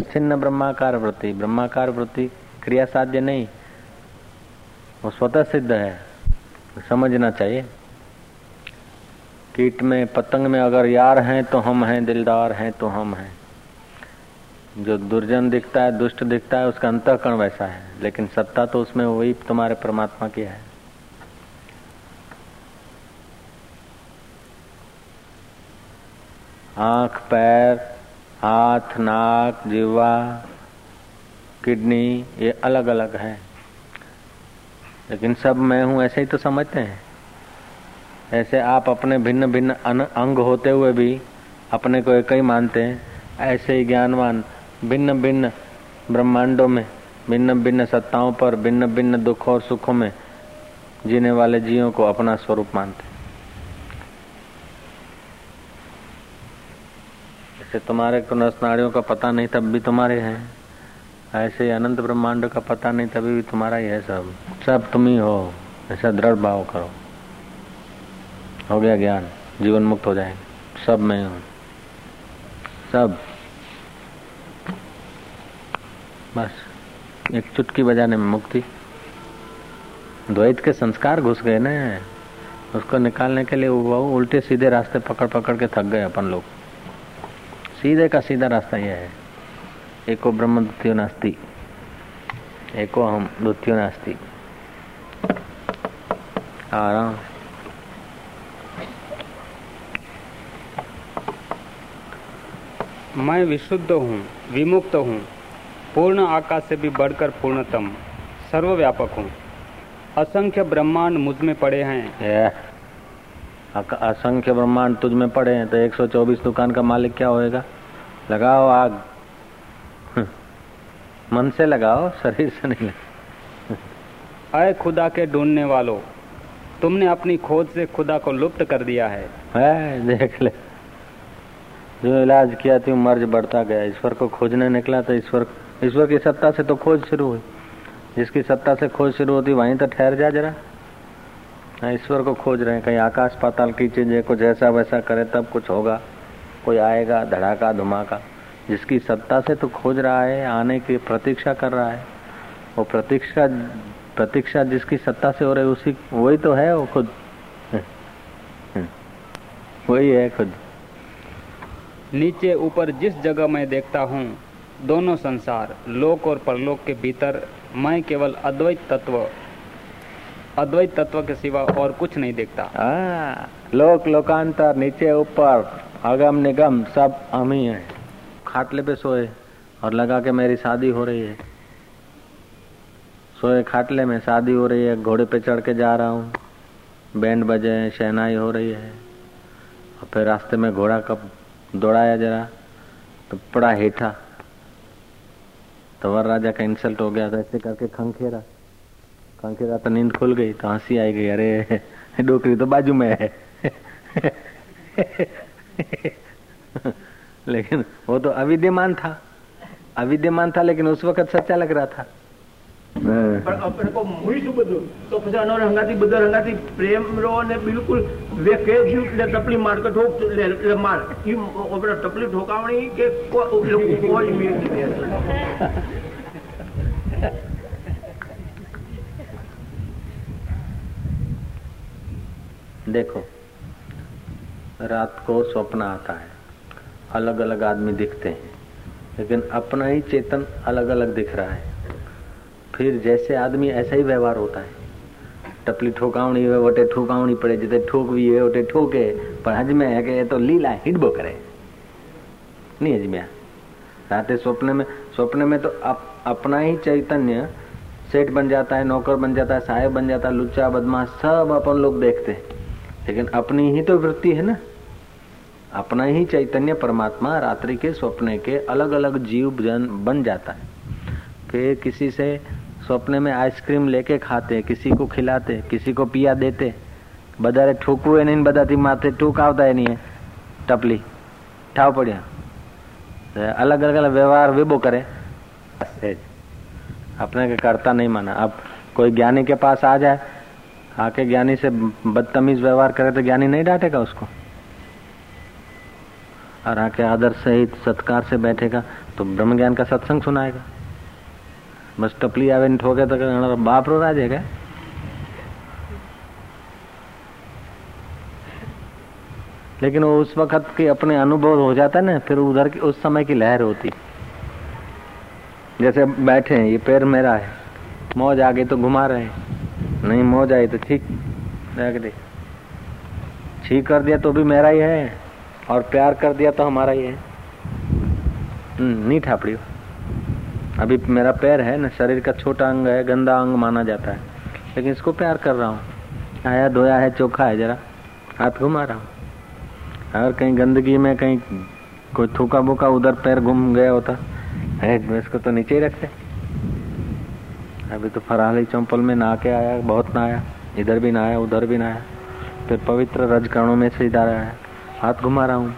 छिन्न ब्रह्माकार वृत्ति। ब्रह्माकार वृत्ति क्रिया साध्य नहीं। वो स्वतः सिद्ध है। समझना चाहिए। कीट में, पतंग में अगर यार हैं तो हम हैं, दिलदार हैं तो हम हैं। जो दुर्जन दिखता है, दुष्ट दिखता है, उसका अंतकरण वैसा है। लेकिन सत्ता तो उसमें वही तुम्हारे परमात्मा की है। आँख, पैर हाथ, नाक जीवा किडनी, ये अलग अलग है। लेकिन सब मैं हूँ, ऐसे ही तो समझते हैं। ऐसे आप अपने भिन्न भिन्न अंग होते हुए भी अपने को एक ही मानते हैं। ऐसे ही ज्ञानवान भिन्न भिन्न ब्रह्मांडों में भिन्न भिन्न सत्ताओं पर भिन्न भिन्न दुखों और सुखों में जीने वाले जीवों को अपना स्वरूप मानते जैसे तुम्हारे को नस नाड़ियों का पता नहीं, तब भी तुम्हारे हैं। ऐसे अनंत ब्रह्मांड का पता नहीं, तभी भी तुम्हारा ही है सब। सब तुम ही हो। ऐसा दृढ़ भाव करो। हो गया ज्ञान। जीवन मुक्त हो जाएँगे। सब मैं हूँ। सब। बस। एक चुटकी बजाने में मुक्ति। द्वैत के संस्कार घुस गए ना। उसको निकालने के लिए वो उल्टे सीधे रास्ते पकड़ पकड़ के थक गए अपन लोग। सीधे का सीधा रास्ता यह है। एको ब्रह्म द्वितीय नास्ती एको हम द्वितीय नास्ती। आराम। मैं विशुद्ध हूँ विमुक्त हूँ पूर्ण आकाश से भी बढ़कर पूर्णतम सर्वव्यापक हूँ। असंख्य ब्रह्मांड मुझमें पड़े हैं। असंख्य ब्रह्मांड तुझ में पड़े हैं तो 124 दुकान का मालिक क्या होएगा? लगाओ आग। हम्म। मन से लगाओ शरीर से नहीं लगा अय खुदा के ढूँढने वालों तुमने अपनी खोज से खुदा को लुप्त कर दिया है, है देख ले। जो इलाज किया थी मर्ज बढ़ता गया। ईश्वर को खोजने निकला तो ईश्वर ईश्वर की सत्ता से तो खोज शुरू हुई। जिसकी सत्ता से खोज शुरू होती वहीं तो ठहर जा जरा। ईश्वर को खोज रहे हैं, कहीं आकाश पाताल की चीज़ें कुछ ऐसा वैसा करे, तब कुछ होगा। कोई आएगा, धड़ाका, धुमाका। जिसकी सत्ता से तो खोज रहा है, आने की प्रतीक्षा कर रहा है। वो प्रतीक्षा प्रतीक्षा जिसकी सत्ता से हो रही उसी, वही तो है वो खुद। वही है खुद। नीचे, ऊपर जिस जगह मैं देखता हूँ, दोनों संसार, लोक और परलोक के भीतर, मैं केवल अद्वैत तत्व अद्वैत तत्व के सिवा और कुछ नहीं देखता। लोक लोकांतर, नीचे ऊपर अगम निगम, सब हम ही। है खाटले पे सोए और लगा के मेरी शादी हो रही है। सोए खाटले में शादी हो रही है, घोड़े पे चढ़ के जा रहा हूँ। बैंड बजे शहनाई हो रही है। और फिर रास्ते में घोड़ा कब दौड़ाया जरा तो पड़ा हेठा। तो वर राजा का इंसल्ट हो गया तो ऐसे करके खंखेरा। खंखेरा तो नींद खुल गई तो हंसी आई गई अरे डोकरी तो बाजू में है लेकिन वो तो अविद्यमान था अविद्यमान था लेकिन उस वक्त सच्चा लग रहा था પણ આપણે કો મૂઈ શું બધું તો પછી અનો રંગાથી બધા રંગાથી પ્રેમ રો ને બિલકુલ વેકે એટલે ટપલી માર કે ઠોક એટલે માર ઈ આપણે ટપલી ઠોકાવણી કે કોઈ देखो रात को स्वप्न आता है। अलग अलग आदमी दिखते हैं लेकिन अपना ही चेतन अलग अलग दिख रहा है। फिर जैसे आदमी ऐसा ही व्यवहार होता है। टपली हुए वटे ठोकावणी पड़े जिते ठोकवी है वटे ठोके पर हजमे है कि तो लीला हिडबो करे। नहीं हजम्या राते स्वप्न में स्वप्न में तो अप, अपना ही चैतन्य सेठ बन जाता है नौकर बन जाता है साहेब बन जाता है लुच्चा बदमाश सब अपन लोग देखते हैं। लेकिन अपनी ही तो वृत्ति है ना अपना ही चैतन्य परमात्मा रात्रि के स्वप्न के अलग अलग जीव जन बन जाता है फिर किसी से स्वप्न में आइसक्रीम लेके खाते किसी को खिलाते किसी को पिया देते બધારે ઠોકવું એને બધાથી માથે ઠૂક આવતા એની ટપલી ઠાવ પડ્યા अलग अलग व्यवहार विबो करे अपने के करता नहीं माना अब कोई ज्ञानी के पास आ जाए आके ज्ञानी से बदतमीज व्यवहार करे तो ज्ञानी नहीं डांटेगा उसको? और आके आदर सहित सत्कार से बैठेगा तो ब्रह्म ज्ञान का सत्संग सुनाएगा। बस टपली आवे ठोके तो बाप रो राजेगा लेकिन वो उस वक्त के अपने अनुभव हो जाता है ना, फिर उधर की, उस समय की लहर होती। जैसे बैठे हैं, ये पैर मेरा है, मौज आ गई तो घुमा रहे हैं। नहीं मौज आई तो ठीक। दे। ठीक कर दिया तो भी मेरा ही है और प्यार कर दिया तो हमारा ही है। हम्म, नहीं ठापड़ी अभी मेरा पैर है ना शरीर का छोटा अंग है गंदा अंग माना जाता है। लेकिन इसको प्यार कर रहा हूँ। आया धोया है चोखा है जरा। हाथ घुमा रहा हूँ। अगर कहीं गंदगी में कहीं कोई थूका बुका उधर पैर घूम गया होता है इसको तो नीचे ही रखते अभी तो फराली चौपल में नहा के आया, बहुत नहाया, इधर भी नहाया, उधर भी नहाया, फिर पवित्र रजकरणों में से इधर आया, हाथ घुमा रहा हूँ।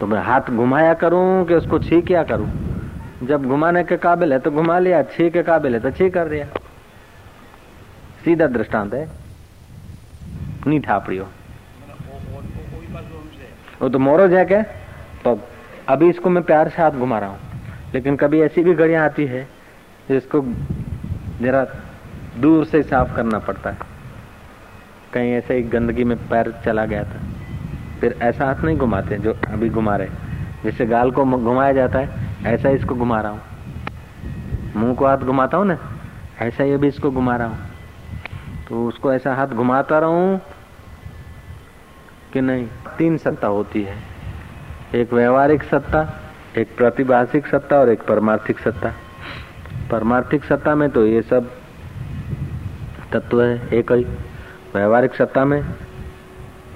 तो मैं हाथ घुमाया करूँ कि उसको छी क्या करूँ? जब घुमाने के काबिल है तो घुमा लिया छी के काबिल है तो छी कर दिया। सीधा दृष्टांत है। नहीं ठापड़ियो। वो तो मोरो है। क्या तो अभी इसको मैं प्यार से हाथ घुमा रहा हूँ। लेकिन कभी ऐसी भी घड़ियाँ आती है जिसको जरा दूर से साफ़ करना पड़ता है। कहीं ऐसे ही गंदगी में पैर चला गया था। फिर ऐसा हाथ नहीं घुमाते जो अभी घुमा रहे। जैसे गाल को घुमाया जाता है, ऐसा इसको घुमा रहा हूँ। मुँह को हाथ घुमाता हूँ ना, ऐसा ही अभी इसको घुमा रहा हूँ। तो उसको ऐसा हाथ घुमाता रहूँ कि नहीं, तीन सत्ता होती है। एक व्यवहारिक सत्ता, एक प्रतिभाषिक सत्ता और एक परमार्थिक सत्ता। परमार्थिक सत्ता में तो ये सब तत्व है, एक ही। व्यवहारिक सत्ता में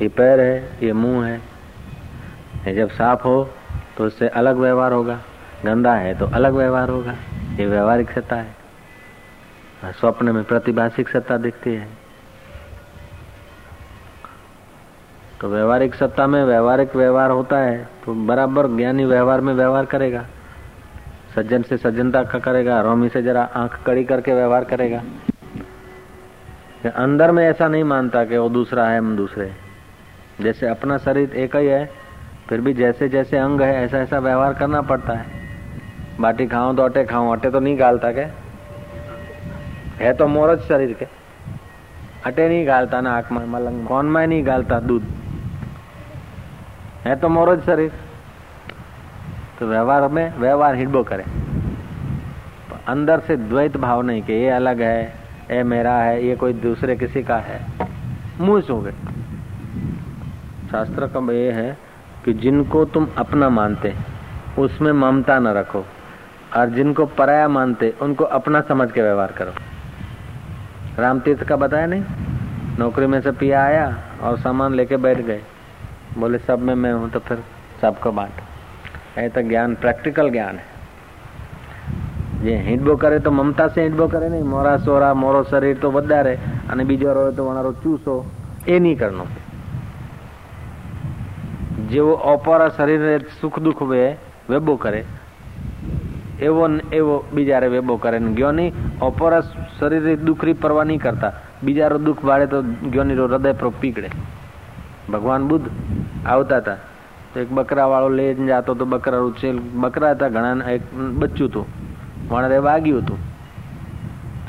ये पैर है, ये मुँह है। ये जब साफ़ हो तो उससे अलग व्यवहार होगा। गंदा है तो अलग व्यवहार होगा। ये व्यवहारिक सत्ता है। स्वप्न में प्रतिभाषिक सत्ता दिखती है। तो व्यवहारिक सत्ता में व्यवहारिक व्यवहार होता है तो बराबर ज्ञानी व्यवहार में व्यवहार करेगा। सज्जन से सज्जनता का करेगा, रोमी से जरा आँख कड़ी करके व्यवहार करेगा। अंदर में ऐसा नहीं मानता कि वो दूसरा है, हम दूसरे। जैसे अपना शरीर एक ही है, फिर भी जैसे जैसे अंग है, ऐसा ऐसा व्यवहार करना पड़ता है। बाटी खाओ तो अटे खाओ अटे तो नहीं गालता के है तो मोरज शरीर के। अटे नहीं गालता ना आँख में, मलंग कौन में नहीं गालता दूध? है तो मोरज शरीर। तो व्यवहार में व्यवहार हिडबो करे। अंदर से द्वैत भाव नहीं कि ये अलग है, ये मेरा है, ये कोई दूसरे किसी का है। मुँह गए। शास्त्र का ये है कि जिनको तुम अपना मानते, उसमें ममता न रखो, और जिनको पराया मानते, उनको अपना समझ के व्यवहार करो। राम तीर्थ का बताया नहीं? नौकरी में से पिया आया और सामान लेके बैठ गए। बोले, सब में मैं हूँ तो फिर सबको बांट। એ તો જ્ઞાન પ્રેક્ટિકલ જ્ઞાન જે હિંડબો કરે તો મમતા સે હિંડબો કરે નહીં મોરા સોરા મોરો શરીર તો વધારે અને બીજો રોય તો વણારો ચૂસો એ નહીં કરનો જેવો અપરા શરીર સુખ દુઃખ વે વેબો કરે એવો એવો બીજારે વેબો કરે ને જ્ઞાની અપરા શરીર દુઃખરી પરવા નહીં કરતા બીજારો દુઃખ વાળે તો જ્ઞાની હૃદય પર પીકડે ભગવાન બુદ્ધ આવતા હતા એક બકરા વાળો લઈને જતો તો બકરા ઉછેલ બકરા હતા ઘણા એક બચ્ચું હતું વણરે વાગ્યું હતું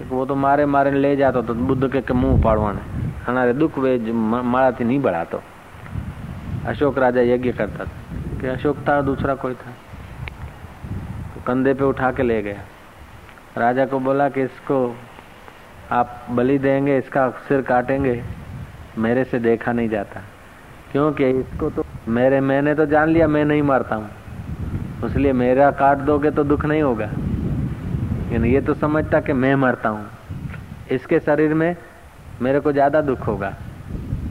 वो तो मारे मारे ले जाता तो बुद्ध के, के मुंह पाड़वाने हमारे दुख वे माड़ा थी नहीं बढ़ातो अशोक राजा यज्ञ करता था कि अशोक था दूसरा कोई था तो कंधे पे उठा के ले गया राजा को बोला कि इसको आप बलि देंगे इसका सिर काटेंगे मेरे से देखा नहीं जाता क्योंकि इसको तो मेरे, मैंने तो जान लिया मैं नहीं मारता हूँ। इसलिए मेरा काट दोगे तो दुख नहीं होगा। लेकिन ये तो समझता कि मैं मरता हूँ। इसके शरीर में मेरे को ज़्यादा दुख होगा।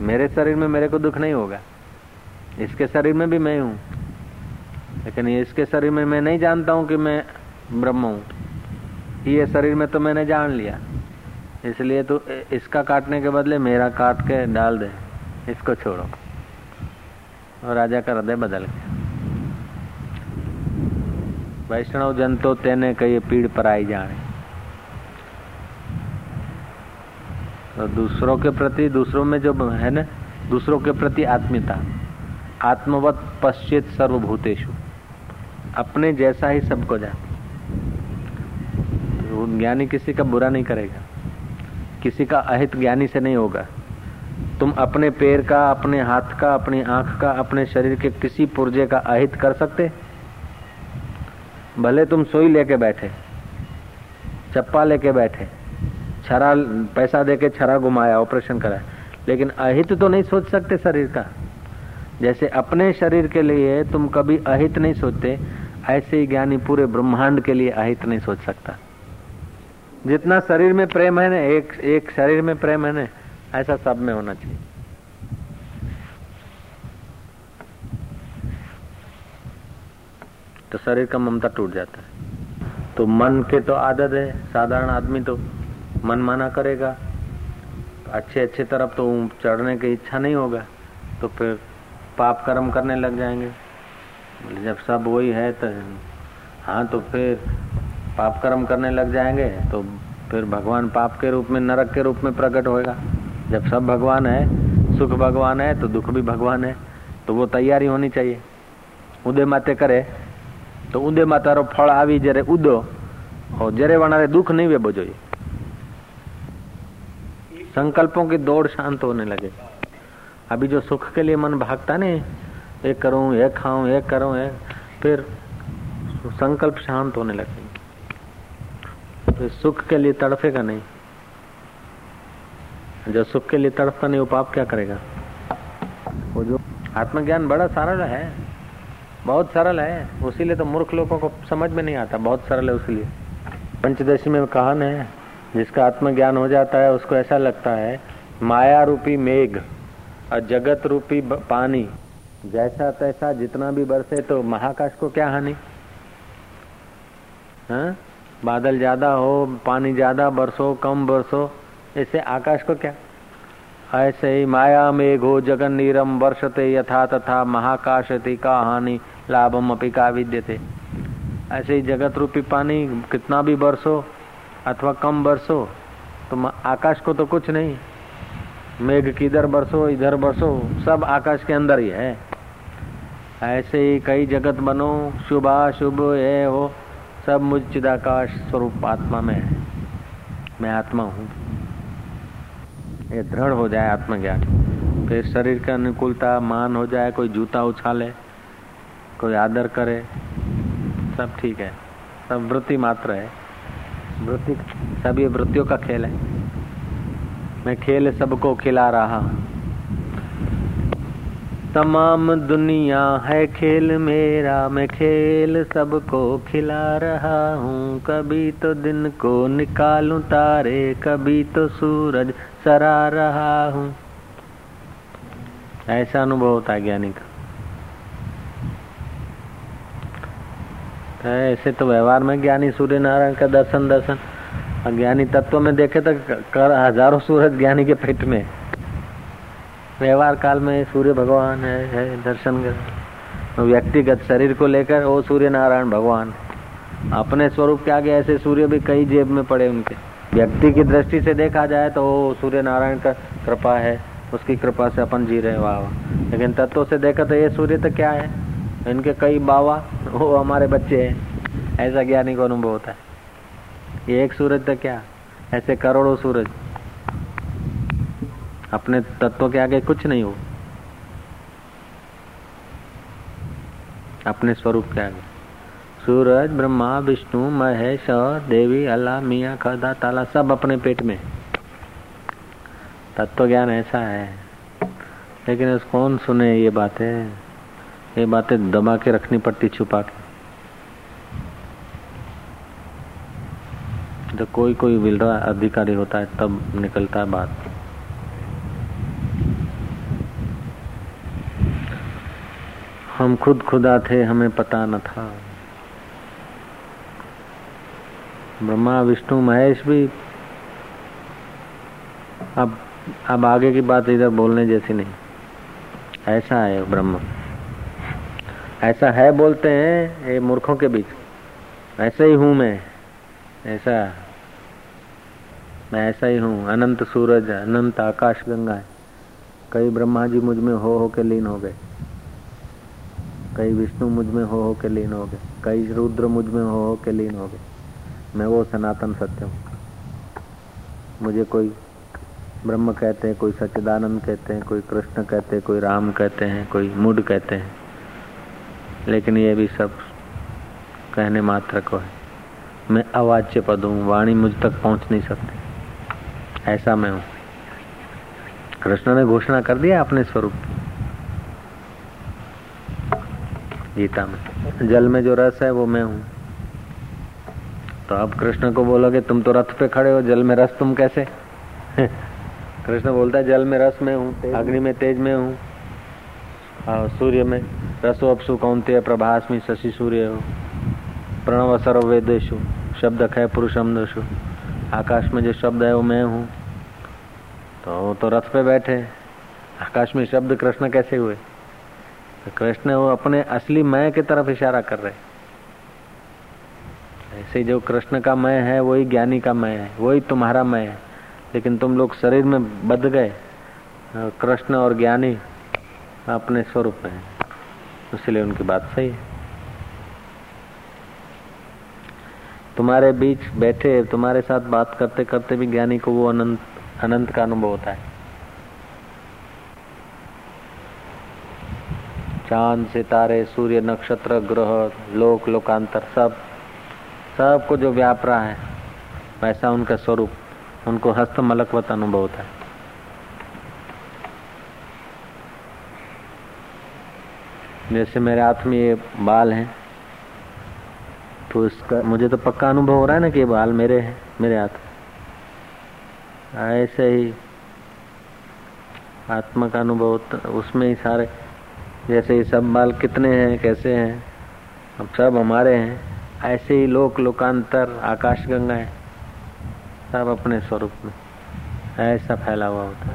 मेरे शरीर में मेरे को दुख नहीं होगा। इसके शरीर में भी मैं हूँ। लेकिन इसके शरीर में मैं नहीं जानता हूँ कि मैं ब्रह्म हूँ। ये शरीर में तो मैंने जान लिया। इसलिए तो इसका काटने के बदले मेरा काट के डाल दे। इसको छोड़ो। और राजा का हृदय बदल गया। वैष्णव जन तो तेने कही पीड़ पर आई जाने। तो दूसरों के प्रति, दूसरों में जो है ना, दूसरों के प्रति आत्मीयता, आत्मवत पश्चित सर्वभूतेशु अपने जैसा ही सबको जाने तो ज्ञानी किसी का बुरा नहीं करेगा, किसी का अहित ज्ञानी से नहीं होगा। तुम अपने पैर का, अपने हाथ का, अपनी आँख का, अपने शरीर के किसी पुर्जे का अहित कर सकते? भले तुम सोई लेके बैठे, चप्पा लेके बैठे, छरा, पैसा देके छरा घुमाया, ऑपरेशन कराया लेकिन अहित तो नहीं सोच सकते शरीर का। जैसे अपने शरीर के लिए तुम कभी अहित नहीं सोचते, ऐसे ही ज्ञानी पूरे ब्रह्मांड के लिए अहित नहीं सोच सकता। जितना शरीर में प्रेम है ना, एक एक शरीर में प्रेम है ना ऐसा सब में होना चाहिए। तो शरीर का ममता टूट जाता है। तो मन के तो आदत है, साधारण आदमी तो मन माना करेगा। अच्छे अच्छे तरफ़ तो चढ़ने की इच्छा नहीं होगा तो फिर पाप कर्म करने लग जाएँगे। जब सब वही है तो हाँ तो फिर पाप कर्म करने लग जाएँगे तो फिर भगवान पाप के रूप में, नरक के रूप में प्रकट होएगा। जब सब भगवान है सुख भगवान है तो दुख भी भगवान है तो वो तैयारी होनी चाहिए उदय माते करे तो उदय मातारो फल આવી જ્યારે ઉદો જ્યારે વણારે दुख नहीं વેબો જોઈએ संकल्पों की दौड़ शांत होने लगे अभी जो सुख के लिए मन भागता नहीं ये करूं ये खाऊं ये करूं ये फिर संकल्प शांत होने लगे तो सुख के लिए तड़फेगा नहीं जो सुख के लिए तड़पता नहीं, वो पाप क्या करेगा? वो जो आत्मज्ञान बड़ा सरल है, बहुत सरल है उसीलिए तो मूर्ख लोगों को समझ में नहीं आता, बहुत सरल है उसीलिए पंचदशी में कहा है, जिसका आत्मज्ञान हो जाता है, उसको ऐसा लगता है, माया रूपी मेघ और जगत रूपी पानी, जैसा तैसा जितना भी बरसे तो महाकाश को क्या हानि? हाँ? बादल ज़्यादा हो, पानी ज़्यादा, बरसो, कम बरसो इससे आकाश को क्या? ऐसे ही माया मेघो जगन नीरम वर्षते यथा तथा महाकाशति का हानि लाभम अपी का विद्य थे ऐसे ही जगत रूपी पानी कितना भी बरसो अथवा कम बरसो तो आकाश को तो कुछ नहीं। मेघ किधर बरसो, इधर बरसो, सब आकाश के अंदर ही है। ऐसे ही कई जगत बनो, शुभा, शुभ, ये हो सब मुझ चिदाकाश स्वरूप आत्मा में है। मैं आत्मा हूँ। ये दृढ़ हो जाए आत्मज्ञान। फिर शरीर का अनुकूलता, मान हो जाए, कोई जूता उछाले, कोई आदर करे, सब ठीक है। सब वृत्ति मात्र है। वृत्ति, सब ये वृत्तियों का खेल है। मैं खेल सबको खिला रहा तमाम दुनिया है खेल मेरा, मैं खेल सबको खिला रहा हूँ। कभी तो दिन को निकालूं तारे, कभी तो सूरज। सरा रहा हूँ। ऐसा अनुभव होता है ज्ञानी का। ऐसे तो व्यवहार में ज्ञानी सूर्य नारायण का दर्शन दर्शन। और ज्ञानी तत्व में देखे तो कर हज़ारों सूरज ज्ञानी के पेट में। व्यवहार काल में सूर्य भगवान है, है दर्शन कर। व्यक्तिगत शरीर को लेकर वो सूर्य नारायण भगवान अपने स्वरूप के आगे ऐसे सूर्य भी कई जेब में पड़े उनके। व्यक्ति की दृष्टि से देखा जाए तो वो सूर्य नारायण का कृपा है, उसकी कृपा से अपन जी रहे वाह वाह। लेकिन तत्व से देखा तो ये सूर्य तो क्या है? इनके कई बाबा, वो हमारे बच्चे हैं। ऐसा ज्ञानी को अनुभव होता है। ये एक सूरज तो क्या? ऐसे करोड़ों सूरज। अपने तत्व के आगे कुछ नहीं हो। अपने स्वरूप के आगे। सूरज, ब्रह्मा, विष्णु, महेश और देवी, अल्लाह, मियाँ, खदा, ताला सब अपने पेट में। तत्व ज्ञान ऐसा है। लेकिन कौन सुने ये बातें? ये बातें दबा के रखनी पड़ती, छुपा के। जब कोई कोई विलरा अधिकारी होता है, तब निकलता है बात। हम खुद खुदा थे, हमें पता न था। ब्रह्मा, विष्णु, महेश भी अब अब आगे की बात इधर बोलने जैसी नहीं। ऐसा है ब्रह्म। ऐसा है बोलते हैं ये मूर्खों के बीच। ऐसा ही हूँ मैं। ऐसा। मैं ऐसा ही हूँ। अनंत सूरज, अनंत आकाश, गंगा। है कई ब्रह्मा जी मुझमें हो हो के लीन हो गए। कई विष्णु मुझमें हो हो के लीन हो गए। कई रुद्र मुझमें हो हो के लीन हो गए। मैं वो सनातन सत्य हूँ। मुझे कोई ब्रह्म कहते हैं, कोई सच्चिदानंद कहते हैं, कोई कृष्ण कहते हैं, कोई राम कहते हैं, कोई मुड कहते हैं। लेकिन ये भी सब कहने मात्र को है। मैं अवाच्य पद हूँ, वाणी मुझ तक पहुँच नहीं सकती। ऐसा मैं हूँ। कृष्ण ने घोषणा कर दिया अपने स्वरूप गीता में। जल में जो रस है, वो मैं हूँ। तो अब कृष्ण को बोलोगे तुम तो रथ पे खड़े हो जल में रस तुम कैसे? कृष्ण बोलता है जल में रस में हूँ अग्नि में तेज में हूँ। सूर्य में रसो अपसु कौनते प्रभास में शशि सूर्य हो। प्रणव सर्व वेदेशु शब्द खे पुरुषम दशु आकाश में जो शब्द है वो मैं हूँ। तो वो तो रथ पे बैठे आकाश में शब्द कृष्ण कैसे हुए? तो कृष्ण वो अपने असली मैं की तरफ़ इशारा कर रहे ऐसे जो कृष्ण का मैं है, वही ज्ञानी का मैं है, वही तुम्हारा मैं है। लेकिन तुम लोग शरीर में बद गए कृष्ण और ज्ञानी अपने स्वरूप में है। इसलिए उनकी बात सही है। तुम्हारे बीच बैठे, तुम्हारे साथ बात करते करते भी ज्ञानी को वो अनंत अनंत का अनुभव होता है। चाँद, सितारे, सूर्य, नक्षत्र, ग्रह, लोक, लोकांतर सब सबको जो व्याप रहा है वैसा उनका स्वरूप, उनको हस्त मलकवत अनुभव होता है। जैसे मेरे हाथ में ये बाल हैं तो इसका, मुझे तो पक्का अनुभव हो रहा है ना कि ये बाल मेरे हैं, मेरे हाथ। ऐसे ही आत्मा का अनुभव उसमें ही सारे, जैसे ये सब बाल कितने हैं, कैसे हैं, अब सब हमारे हैं। ऐसे ही लोक लोकांतर आकाश गंगा है सब अपने स्वरूप में ऐसा फैला हुआ होता है।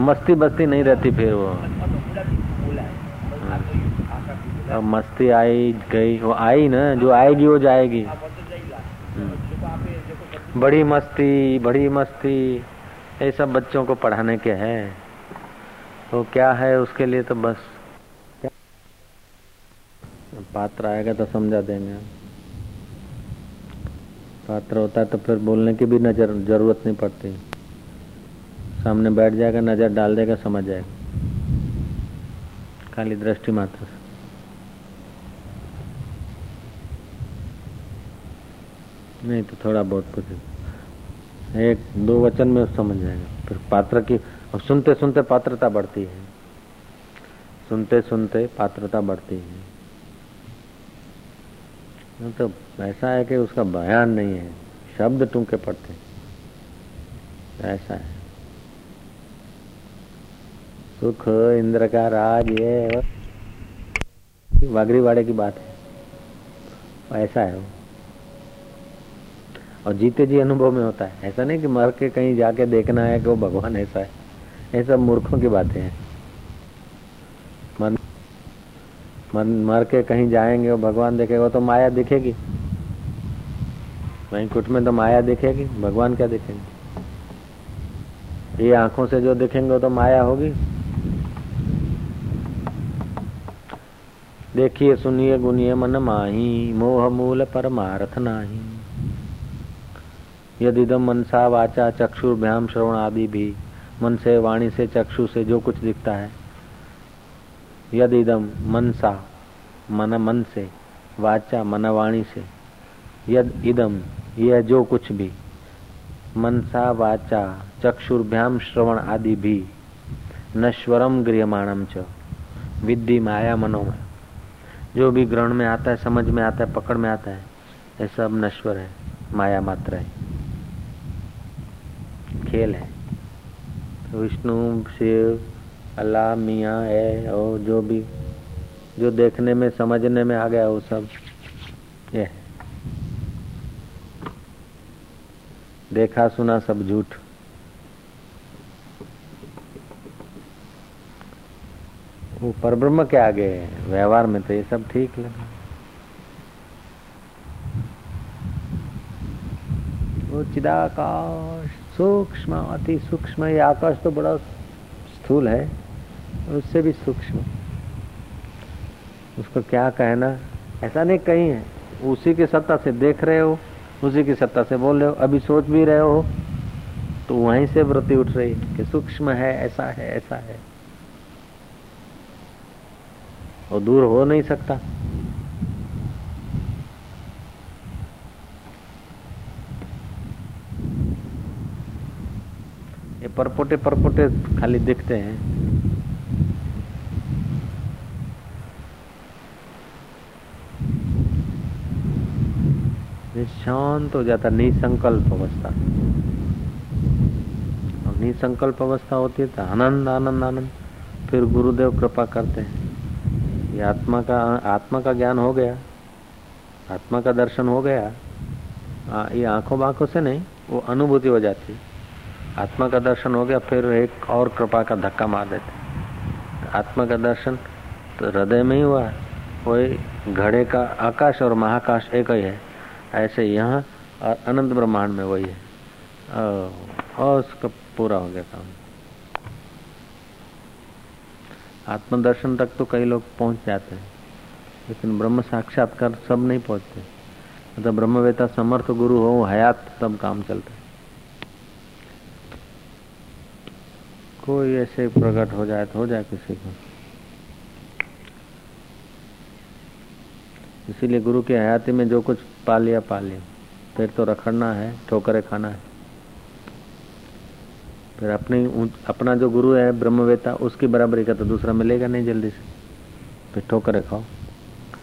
मस्ती बस्ती नहीं रहती फिर वो। अब मस्ती आई गई वो आई ना जो आएगी वो जाएगी। बड़ी मस्ती बड़ी मस्ती ये सब बच्चों को पढ़ाने के हैं। तो क्या है उसके लिए तो बस। पात्र आएगा तो समझा देंगे पात्र होता है तो फिर बोलने की भी नज़र, ज़रूरत नहीं पड़ती। सामने बैठ जाएगा, नज़र डाल देगा, समझ जाएगा। खाली दृष्टि मात्र से। नहीं तो थोड़ा बहुत कुछ एक, दो वचन में समझ जाएगा। फिर पात्र की, अब सुनते सुनते पात्रता बढ़ती है। सुनते सुनते पात्रता बढ़ती है। तो ऐसा है कि उसका बयान नहीं है। शब्द टूके पड़ते ऐसा है। सुख, इंद्र का राज, ये वागरी वाड़े की बात है। ऐसा है वो। और जीते जी अनुभव में होता है। ऐसा नहीं कि मर के कहीं जाके देखना है कि वो भगवान ऐसा है। ये सब मूर्खों की बातें हैं। मर, मर के कहीं जाएँगे वो भगवान देखेगा तो माया दिखेगी। वहीं कुट में तो माया दिखेगी भगवान क्या दिखेंगे? ये आँखों से जो दिखेंगे तो माया होगी। देखिए सुनिए गुनिए मन माही मोह मूल परमार्थ नाही। यदि दम मनसा वाचा चक्षुर्भ्याम श्रवण आदि भी मन से वाणी से चक्षु से जो कुछ दिखता है। यदि दम मनसा मन मन से, वाचा मन वाणी से, यद इदम, यह जो कुछ भी, मनसा वाचा चक्षुर्भ्याम श्रवण आदि भी नश्वरम गृहमाणम च, विद्धि माया मनोमय जो भी ग्रहण में आता है, समझ में आता है, पकड़ में आता है ये सब नश्वर है, माया मात्र है। खेल है। विष्णु, शिव, अल्लाह, मियाँ है और जो भी जो देखने में, समझने में आ गया वो सब। ये। देखा सुना सब झूठ। वो परब्रह्म के आगे व्यवहार में तो ये सब ठीक लगा वो चिदाकाश, सूक्ष्म, अति सूक्ष्म, ये आकाश तो बड़ा स्थूल है, उससे भी सूक्ष्म। उसको क्या कहना? ऐसा नहीं, कहीं है। उसी की सत्ता से देख रहे हो, उसी की सत्ता से बोल रहे हो, अभी सोच भी रहे हो। तो वहीं से वृत्ति उठ रही कि सूक्ष्म है, ऐसा है ऐसा है। वो दूर हो नहीं सकता। ये परपोटे परपोटे खाली दिखते हैं। शांत हो जाता निसंकल्प अवस्था। और निसंकल्प अवस्था होती है तो आनंद आनंद आनंद फिर गुरुदेव कृपा करते हैं। ये आत्मा का आत्मा का ज्ञान हो गया आत्मा का दर्शन हो गया आ, ये आँखों बांखों से नहीं वो अनुभूति हो जाती आत्मा का दर्शन हो गया फिर एक और कृपा का धक्का मार देते आत्मा का दर्शन तो हृदय में ही हुआ वही घड़े का आकाश और महाकाश एक ही है। ऐसे यहाँ और अनंत ब्रह्मांड में वही है। और उसका पूरा हो गया काम। आत्मदर्शन तक तो कई लोग पहुँच जाते हैं, लेकिन ब्रह्म साक्षात्कार सब नहीं पहुँचते। मतलब तो ब्रह्मवेता समर्थ गुरु हो हयात तब काम चलता है। कोई ऐसे प्रकट हो जाए तो हो जाए किसी को। इसीलिए गुरु की हयाती में जो कुछ पा लिया पा लिया फिर तो रखड़ना है, ठोकरे खाना है। फिर अपनी अपना जो गुरु है ब्रह्मवेता उसकी बराबरी का तो दूसरा मिलेगा नहीं जल्दी से। फिर ठोकरे खाओ।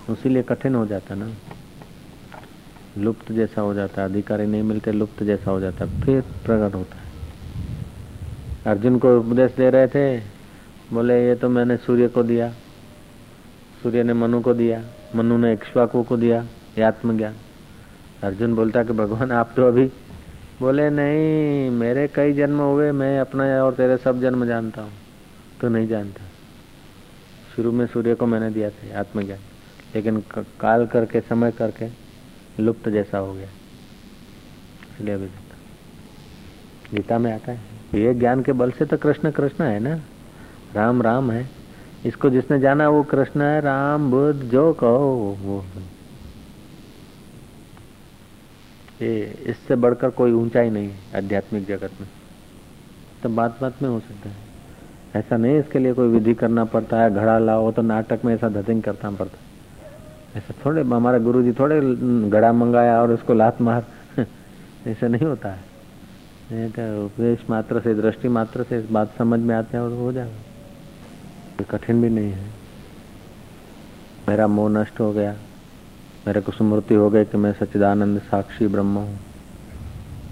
उसीलिए कठिन हो जाता ना। लुप्त जैसा हो जाता है अधिकारी नहीं मिलते, लुप्त जैसा हो जाता, फिर प्रकट होता है। अर्जुन को उपदेश दे रहे थे, बोले, ये तो मैंने सूर्य को दिया। सूर्य ने मनु को दिया, मनु ने इक्ष्वाकु को दिया, ये आत्मज्ञान। अर्जुन बोलता कि भगवान, आप तो अभी बोले, नहीं, मेरे कई जन्म हुए, मैं अपना और तेरे सब जन्म जानता हूँ। तो नहीं जानता। शुरू में सूर्य को मैंने दिया था, आत्मज्ञान। लेकिन काल करके, समय करके, लुप्त जैसा हो गया। इसलिए अभी गीता में आता है। ये ज्ञान के बल से तो कृष्ण कृष्ण है ना? राम राम है। इसको जिसने जाना, वो कृष्ण है। राम बुद्ध जो कहो, वो ये इससे बढ़कर कोई ऊंचाई नहीं है आध्यात्मिक जगत में। तो बात बात में हो सकता है। ऐसा नहीं इसके लिए कोई विधि करना पड़ता है, घड़ा लाओ तो नाटक में ऐसा धतिंग करना पड़ता है। ऐसा थोड़े, हमारे गुरु जी थोड़े घड़ा मंगाया और उसको लात मार। ऐसा नहीं होता है। तो उपदेश मात्र से, दृष्टि मात्र से बात समझ में आते हैं और हो जाएगा। कठिन भी नहीं है। मेरा मोह नष्ट हो गया। मेरे को स्मृति हो गई कि मैं सच्चिदानंद साक्षी ब्रह्म हूँ।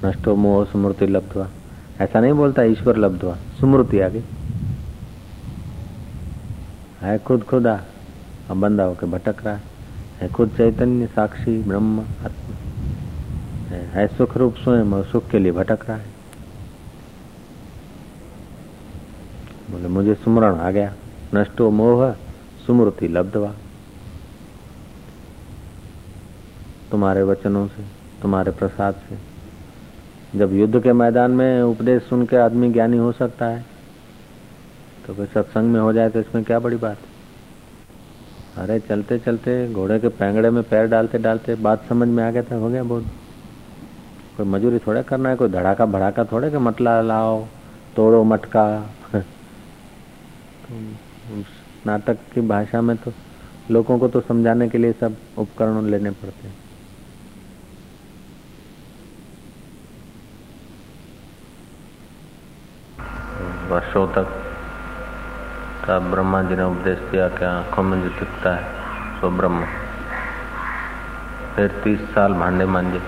नष्टो मोह स्मृति लब्ध हुआ ऐसा नहीं बोलता, ईश्वर लब्ध हुआ स्मृति आ गई है खुद खुदा, अब बंदा होकर भटक रहा है। है खुद चैतन्य साक्षी ब्रह्म आत्मा। है सुख रूप स्वयं और सुख के लिए भटक रहा है। बोले, मुझे स्मरण आ गया। नष्टो मोह सुमृति लब्धवा। तुम्हारे वचनों से, तुम्हारे प्रसाद से। जब युद्ध के मैदान में उपदेश सुन के आदमी ज्ञानी हो सकता है तो फिर सत्संग में हो जाए तो इसमें क्या बड़ी बात अरे चलते चलते घोड़े के पैंगड़े में पैर डालते डालते बात समझ में आ गया था, हो गया बहुत कोई मजूरी थोड़े करना है, कोई धड़ाका भड़ाका थोड़े के मटला लाओ, तोड़ो, मटका। तो नाटक की भाषा में तो लोगों को तो समझाने के लिए सब उपकरण लेने पड़ते हैं। वर्षों तक तब ब्रह्मा जी ने उपदेश दिया कि आँखों में जो दिखता है सो ब्रह्म। फिर तीस साल भांडे मांझे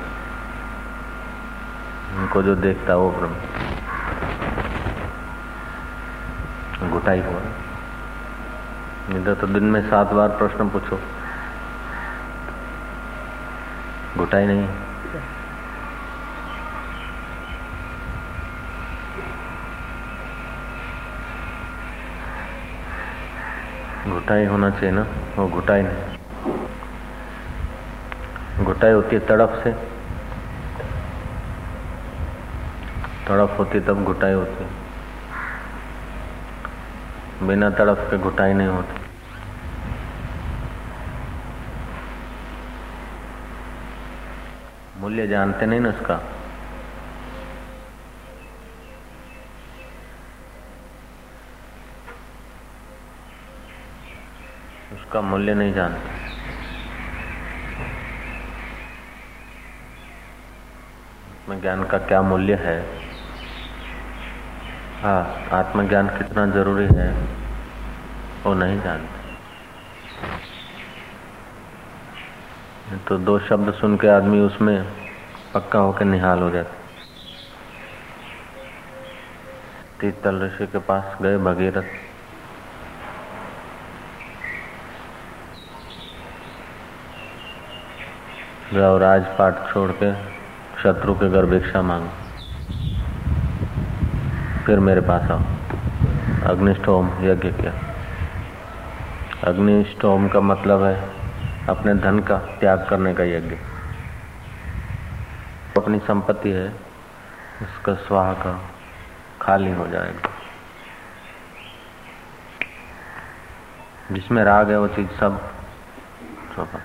उनको जो देखता वो ब्रह्म। घुटाई हुआ। इधर तो दिन में सात बार प्रश्न पूछो। घुटाई नहीं। घुटाई होना चाहिए ना? वो घुटाई नहीं। घुटाई होती है तड़प से। तड़प होती तब घुटाई होती है। बिना तड़प के घुटाई नहीं होती। मूल्य जानते नहीं ना उसका। उसका मूल्य नहीं जानते। आत्मज्ञान का क्या मूल्य है? हाँ आत्मज्ञान कितना ज़रूरी है, वो नहीं जानते। तो दो शब्द सुन के आदमी उसमें पक्का होकर निहाल हो जाता। तीतल ऋषि के पास गए भगीरथ। जाओ राजपाट छोड़ के शत्रु के घर भिक्षा मांग। फिर मेरे पास आओ। अग्निष्ठ होम यज्ञ किया। अग्निष्ठ होम का मतलब है अपने धन का त्याग करने का यज्ञ। अपनी संपत्ति है, उसका स्वाह का खाली हो जाएगा। जिसमें राग है वो चीज़ सब चौपा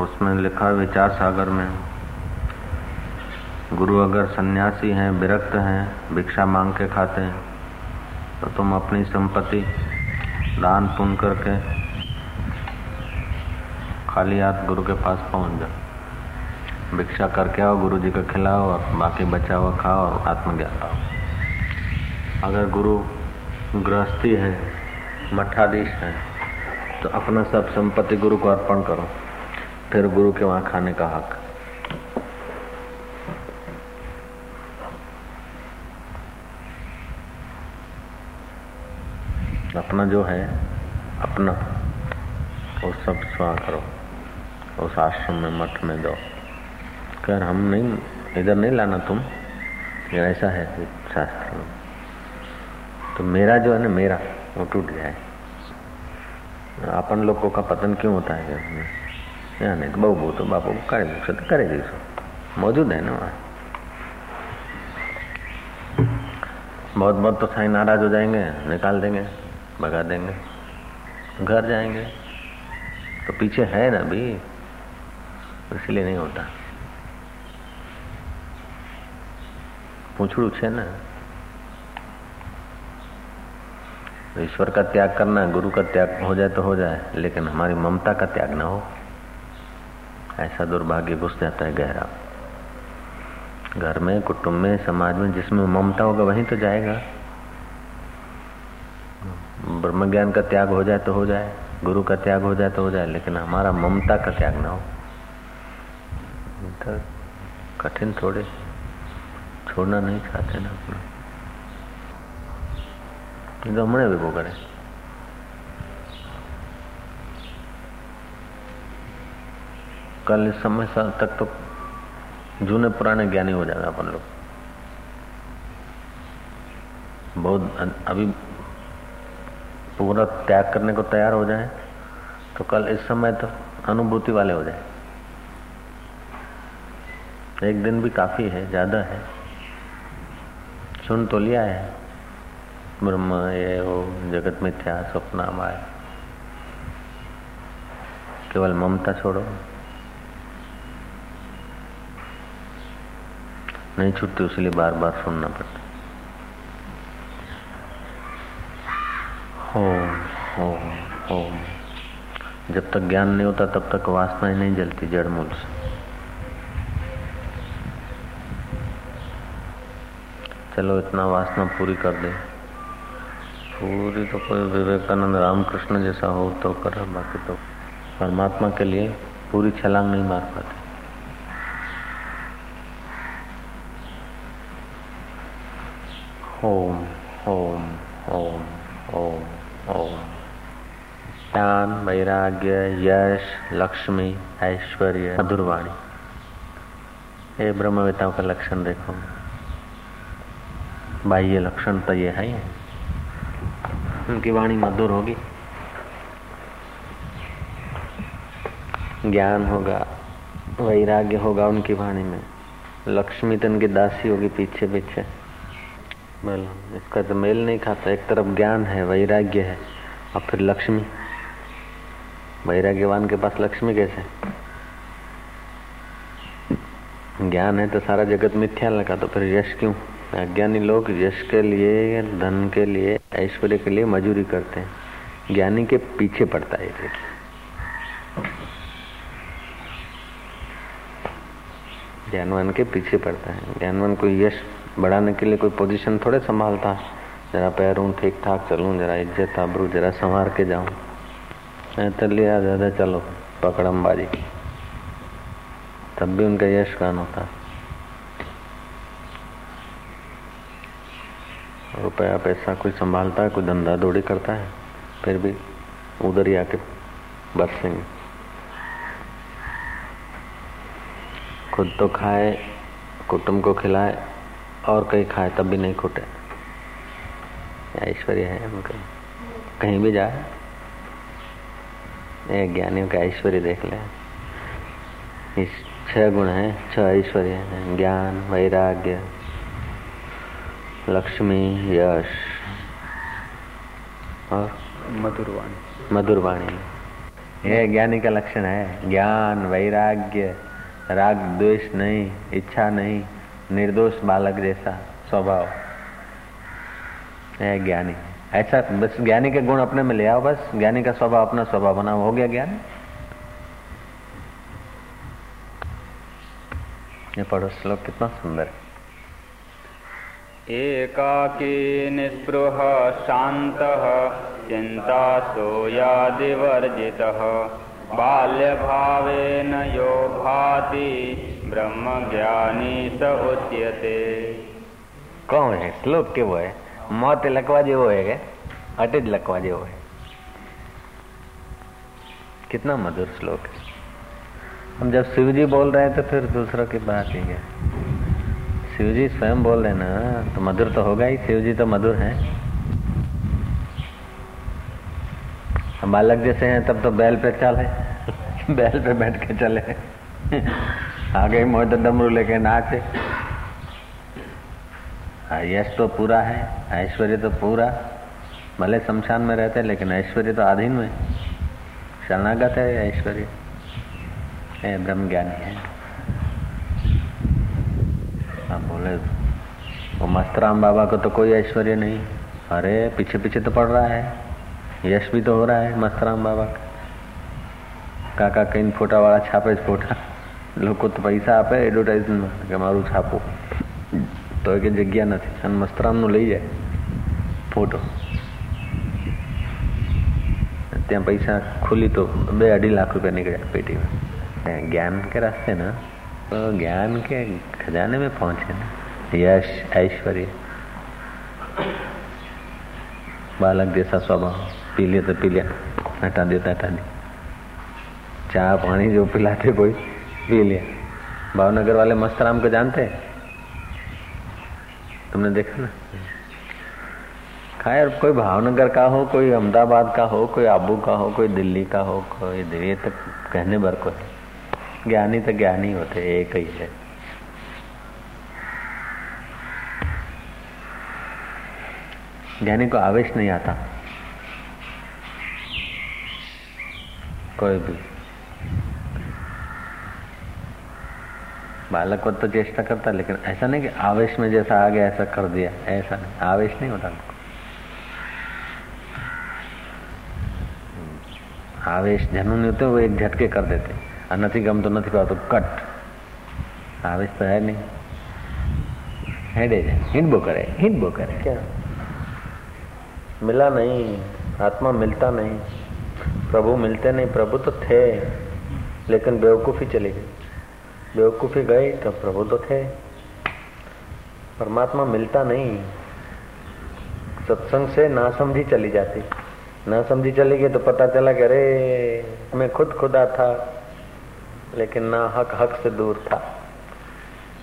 उसमें लिखा विचार सागर में, गुरु अगर सन्यासी हैं, विरक्त हैं, भिक्षा मांग के खाते हैं तो तुम अपनी संपत्ति, दान पुण्य करके खाली हाथ गुरु के पास पहुँच जाओ। भिक्षा करके आओ, गुरु जी को खिलाओ और बाकी बचा हुआ खाओ और आत्मज्ञान पाओ अगर गुरु गृहस्थी है, मठाधीश है तो अपना सब संपत्ति गुरु को अर्पण करो। फिर गुरु के वहाँ खाने का हक। अपना जो है, अपना, वो सब स्वा करो, उस आश्रम में मठ में दो कर हम नहीं, इधर नहीं लाना तुम ये ऐसा है शास्त्र में। तो मेरा जो है ना, मेरा, वो टूट जाए अपन लोगों का पतन क्यों होता है? या नहीं तो बहु तो बापू करे दीशो तो करे दीशो मौजूद है ना वहाँ बहुत बहुत तो साई नाराज़ हो जाएँगे निकाल देंगे भगा देंगे घर जाएँगे तो पीछे है ना भी इसलिए नहीं होता पूछड़ू छे ना ईश्वर का त्याग करना गुरु का त्याग हो जाए तो हो जाए लेकिन हमारी ममता का त्याग ना हो ऐसा दुर्भाग्य घुस जाता है गहरा। घर में, कुटुंब में, समाज में, जिसमें ममता होगा, वहीं तो जाएगा। ब्रह्म ज्ञान का त्याग हो जाए तो हो जाए, गुरु का त्याग हो जाए तो हो जाए, लेकिन हमारा ममता का त्याग ना हो। तो कठिन थोड़े, छोड़ना नहीं चाहते ना अपना। तो हमने भी वो करें। कल समय तक तो जूने पुराने ज्ञानी हो जाएगा अपन लोग। बहुत अभी पूरा त्याग करने को तैयार हो जाए तो कल इस समय तो अनुभूति वाले हो जाए। एक दिन भी काफ़ी है, ज़्यादा है। सुन तो लिया है। ब्रह्म, ये वो जगत मिथ्या, स्वप्न माया केवल ममता छोड़ो। नहीं छूटती इसलिए बार बार सुनना पड़ता ओम ओम ओम। जब तक ज्ञान नहीं होता, तब तक वासना ही नहीं जलती जड़ मूल से। चलो, इतना वासना पूरी कर दे। पूरी तो कोई विवेकानंद रामकृष्ण जैसा हो तो कर, बाकी तो परमात्मा के लिए पूरी छलांग नहीं मार पाते। ओम ओम ओम ओम ओम ज्ञान वैराग्य यश लक्ष्मी ऐश्वर्य मधुरवाणी ये ब्रह्मवेताओं का लक्षण देखो। बाह्य लक्षण तो ये है उनकी वाणी मधुर होगी। ज्ञान होगा, वैराग्य होगा उनकी वाणी में। लक्ष्मी तो की दासी होगी पीछे पीछे बोलो इसका तो मेल नहीं खाता, एक तरफ़ ज्ञान है, वैराग्य है। और फिर लक्ष्मी, वैराग्यवान के पास लक्ष्मी कैसे? ज्ञान है तो सारा जगत मिथ्या लगा तो फिर यश क्यों? अज्ञानी लोग यश के लिए, धन के लिए, ऐश्वर्य के लिए मजूरी करते हैं। ज्ञानी के पीछे पड़ता है ज्ञानवान के पीछे पड़ता है। ज्ञानवान को यश बढ़ाने के लिए कोई पोजीशन थोड़े संभालता। जरा पैरों ठीक ठाक चलूँ, जरा इज़्ज़त आबरू, जरा संवार के जाऊँ। तो लिया ज़्यादा चलो पकड़म बाजी तब भी उनका यश कान होता। रुपया पैसा कोई संभालता है, कोई धंधा दौड़ी करता है? फिर भी उधर ही आके बरसेंगे। खुद तो खाए, कुटुंब को खिलाए और कहीं खाए तब भी नहीं खुटे। ऐश्वर्य है उनका कहीं भी जाए ज्ञानियों का ऐश्वर्य देख ले। इस छह गुण है छह ऐश्वर्य है। ज्ञान वैराग्य लक्ष्मी यश और मधुरवाणी। मधुरवाणी। यह ज्ञानी का लक्षण है। ज्ञान वैराग्य राग द्वेष नहीं इच्छा नहीं। निर्दोष बालक जैसा स्वभाव। है ज्ञानी ऐसा बस ज्ञानी के गुण अपने में ले आओ बस। ज्ञानी का स्वभाव अपना स्वभाव बना, हो गया ज्ञान। ये पढ़ो, श्लोक कितना सुंदर है। एकाकी निस्पृह शांत चिंता सोयादिवर्जितः। बाल्यभावेन यो भाति ब्रह्म ज्ञानी स उच्यते। कौन है? श्लोक के वो है। मौत लकवा जो है क्या? अटिज लकवा जो है। कितना मधुर श्लोक है। हम जब शिव जी बोल रहे हैं तो फिर दूसरों की बात ही है शिव जी स्वयं बोल रहे ना तो मधुर तो होगा ही। शिव जी तो मधुर है। हम बालक जैसे हैं, तब तो बैल पे चले बैल पे बैठ के चले आ मोहित तो डमरू लेके नाचे। यश तो पूरा है ऐश्वर्य तो पूरा। भले शमशान में रहते, लेकिन ऐश्वर्य तो आधीन में। शरणागत है ऐश्वर्य। ब्रह्म ज्ञानी है। आप बोले, वो मस्तराम बाबा को तो कोई ऐश्वर्य नहीं। अरे पीछे पीछे तो पड़ रहा है। यश भी तो हो रहा है मस्तराम बाबा का। काका कहीं फोटा वाला छापे फोटा। લોકો તો પૈસા આપે એડવર્ટાઇઝમેન્ટ કે મારું છાપો તો કે જગ્યા નથી અને મસ્તરામનું લઈ જાય ફોટો ત્યાં પૈસા ખુલી તો બે અઢી લાખ રૂપિયા નીકળ્યા પેટીમાં ज्ञान के रास्ते ना तो ज्ञान के खजाने में पहुँचे ना यश ऐश्वर्य बालक जैसा स्वभाव पी लिया तो पी लिया हटा देता हटा दिया चाय पानी जो पिलाते कोई पी लिया। भावनगर वाले मस्तराम को जानते हैं? तुमने देखा ना? खैर, कोई भावनगर का हो, कोई अहमदाबाद का हो, कोई आबू का हो, कोई दिल्ली का हो, कोई दिल्ली तक कहने भर को ज्ञानी तो ज्ञानी होते एक ही है। ज्ञानी को आवेश नहीं आता। कोई भी। बालक को तो चेष्टा करता लेकिन ऐसा नहीं कि आवेश में जैसा आ गया, ऐसा कर दिया, ऐसा नहीं। आवेश नहीं होता आवेश जनु नहीं होते, वो एक झटके कर देते। और नहीं गम तो नहीं पाओ तो कट। आवेश तो है नहीं। हेडे हिंडबो करे हिंडबो करे। क्या? मिला नहीं, आत्मा मिलता नहीं। प्रभु मिलते नहीं, प्रभु तो थे, लेकिन बेवकूफ़ी चली गई। बेवकूफ़ी गई तो प्रभु तो थे। परमात्मा मिलता नहीं। सत्संग से ना समझी चली जाती। ना समझी चली गई तो पता चला कि अरे, मैं खुद खुदा था, लेकिन ना हक हक से दूर था।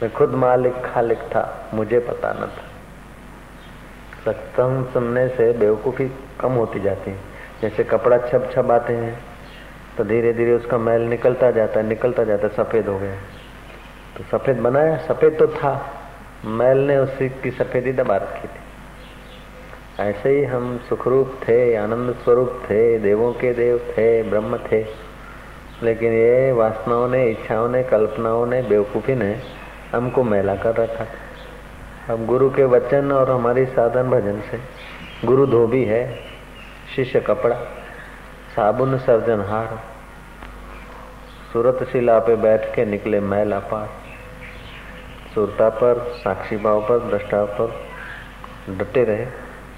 मैं खुद मालिक खालिक था, मुझे पता न था। सत्संग सुनने से बेवकूफ़ी कम होती जाती। है जैसे कपड़ा छप छप आते हैं तो धीरे धीरे उसका मैल निकलता जाता है निकलता जाता है सफ़ेद हो गया। तो सफ़ेद बनाया, सफ़ेद तो था। मैल ने उसी की सफेदी दबा रखी थी। ऐसे ही हम सुखरूप थे, आनंद स्वरूप थे, देवों के देव थे, ब्रह्म थे। लेकिन ये वासनाओं ने, इच्छाओं ने, कल्पनाओं ने, बेवकूफ़ी ने हमको मैला कर रखा था। अब गुरु के वचन और हमारी साधन भजन से, गुरु धोबी है, शिष्य कपड़ा, साबुन सर्जनहार सूरत शिला पे बैठ के निकले मैला पार सुरता पर, साक्षी भाव पर, दृष्टा पर डटे रहे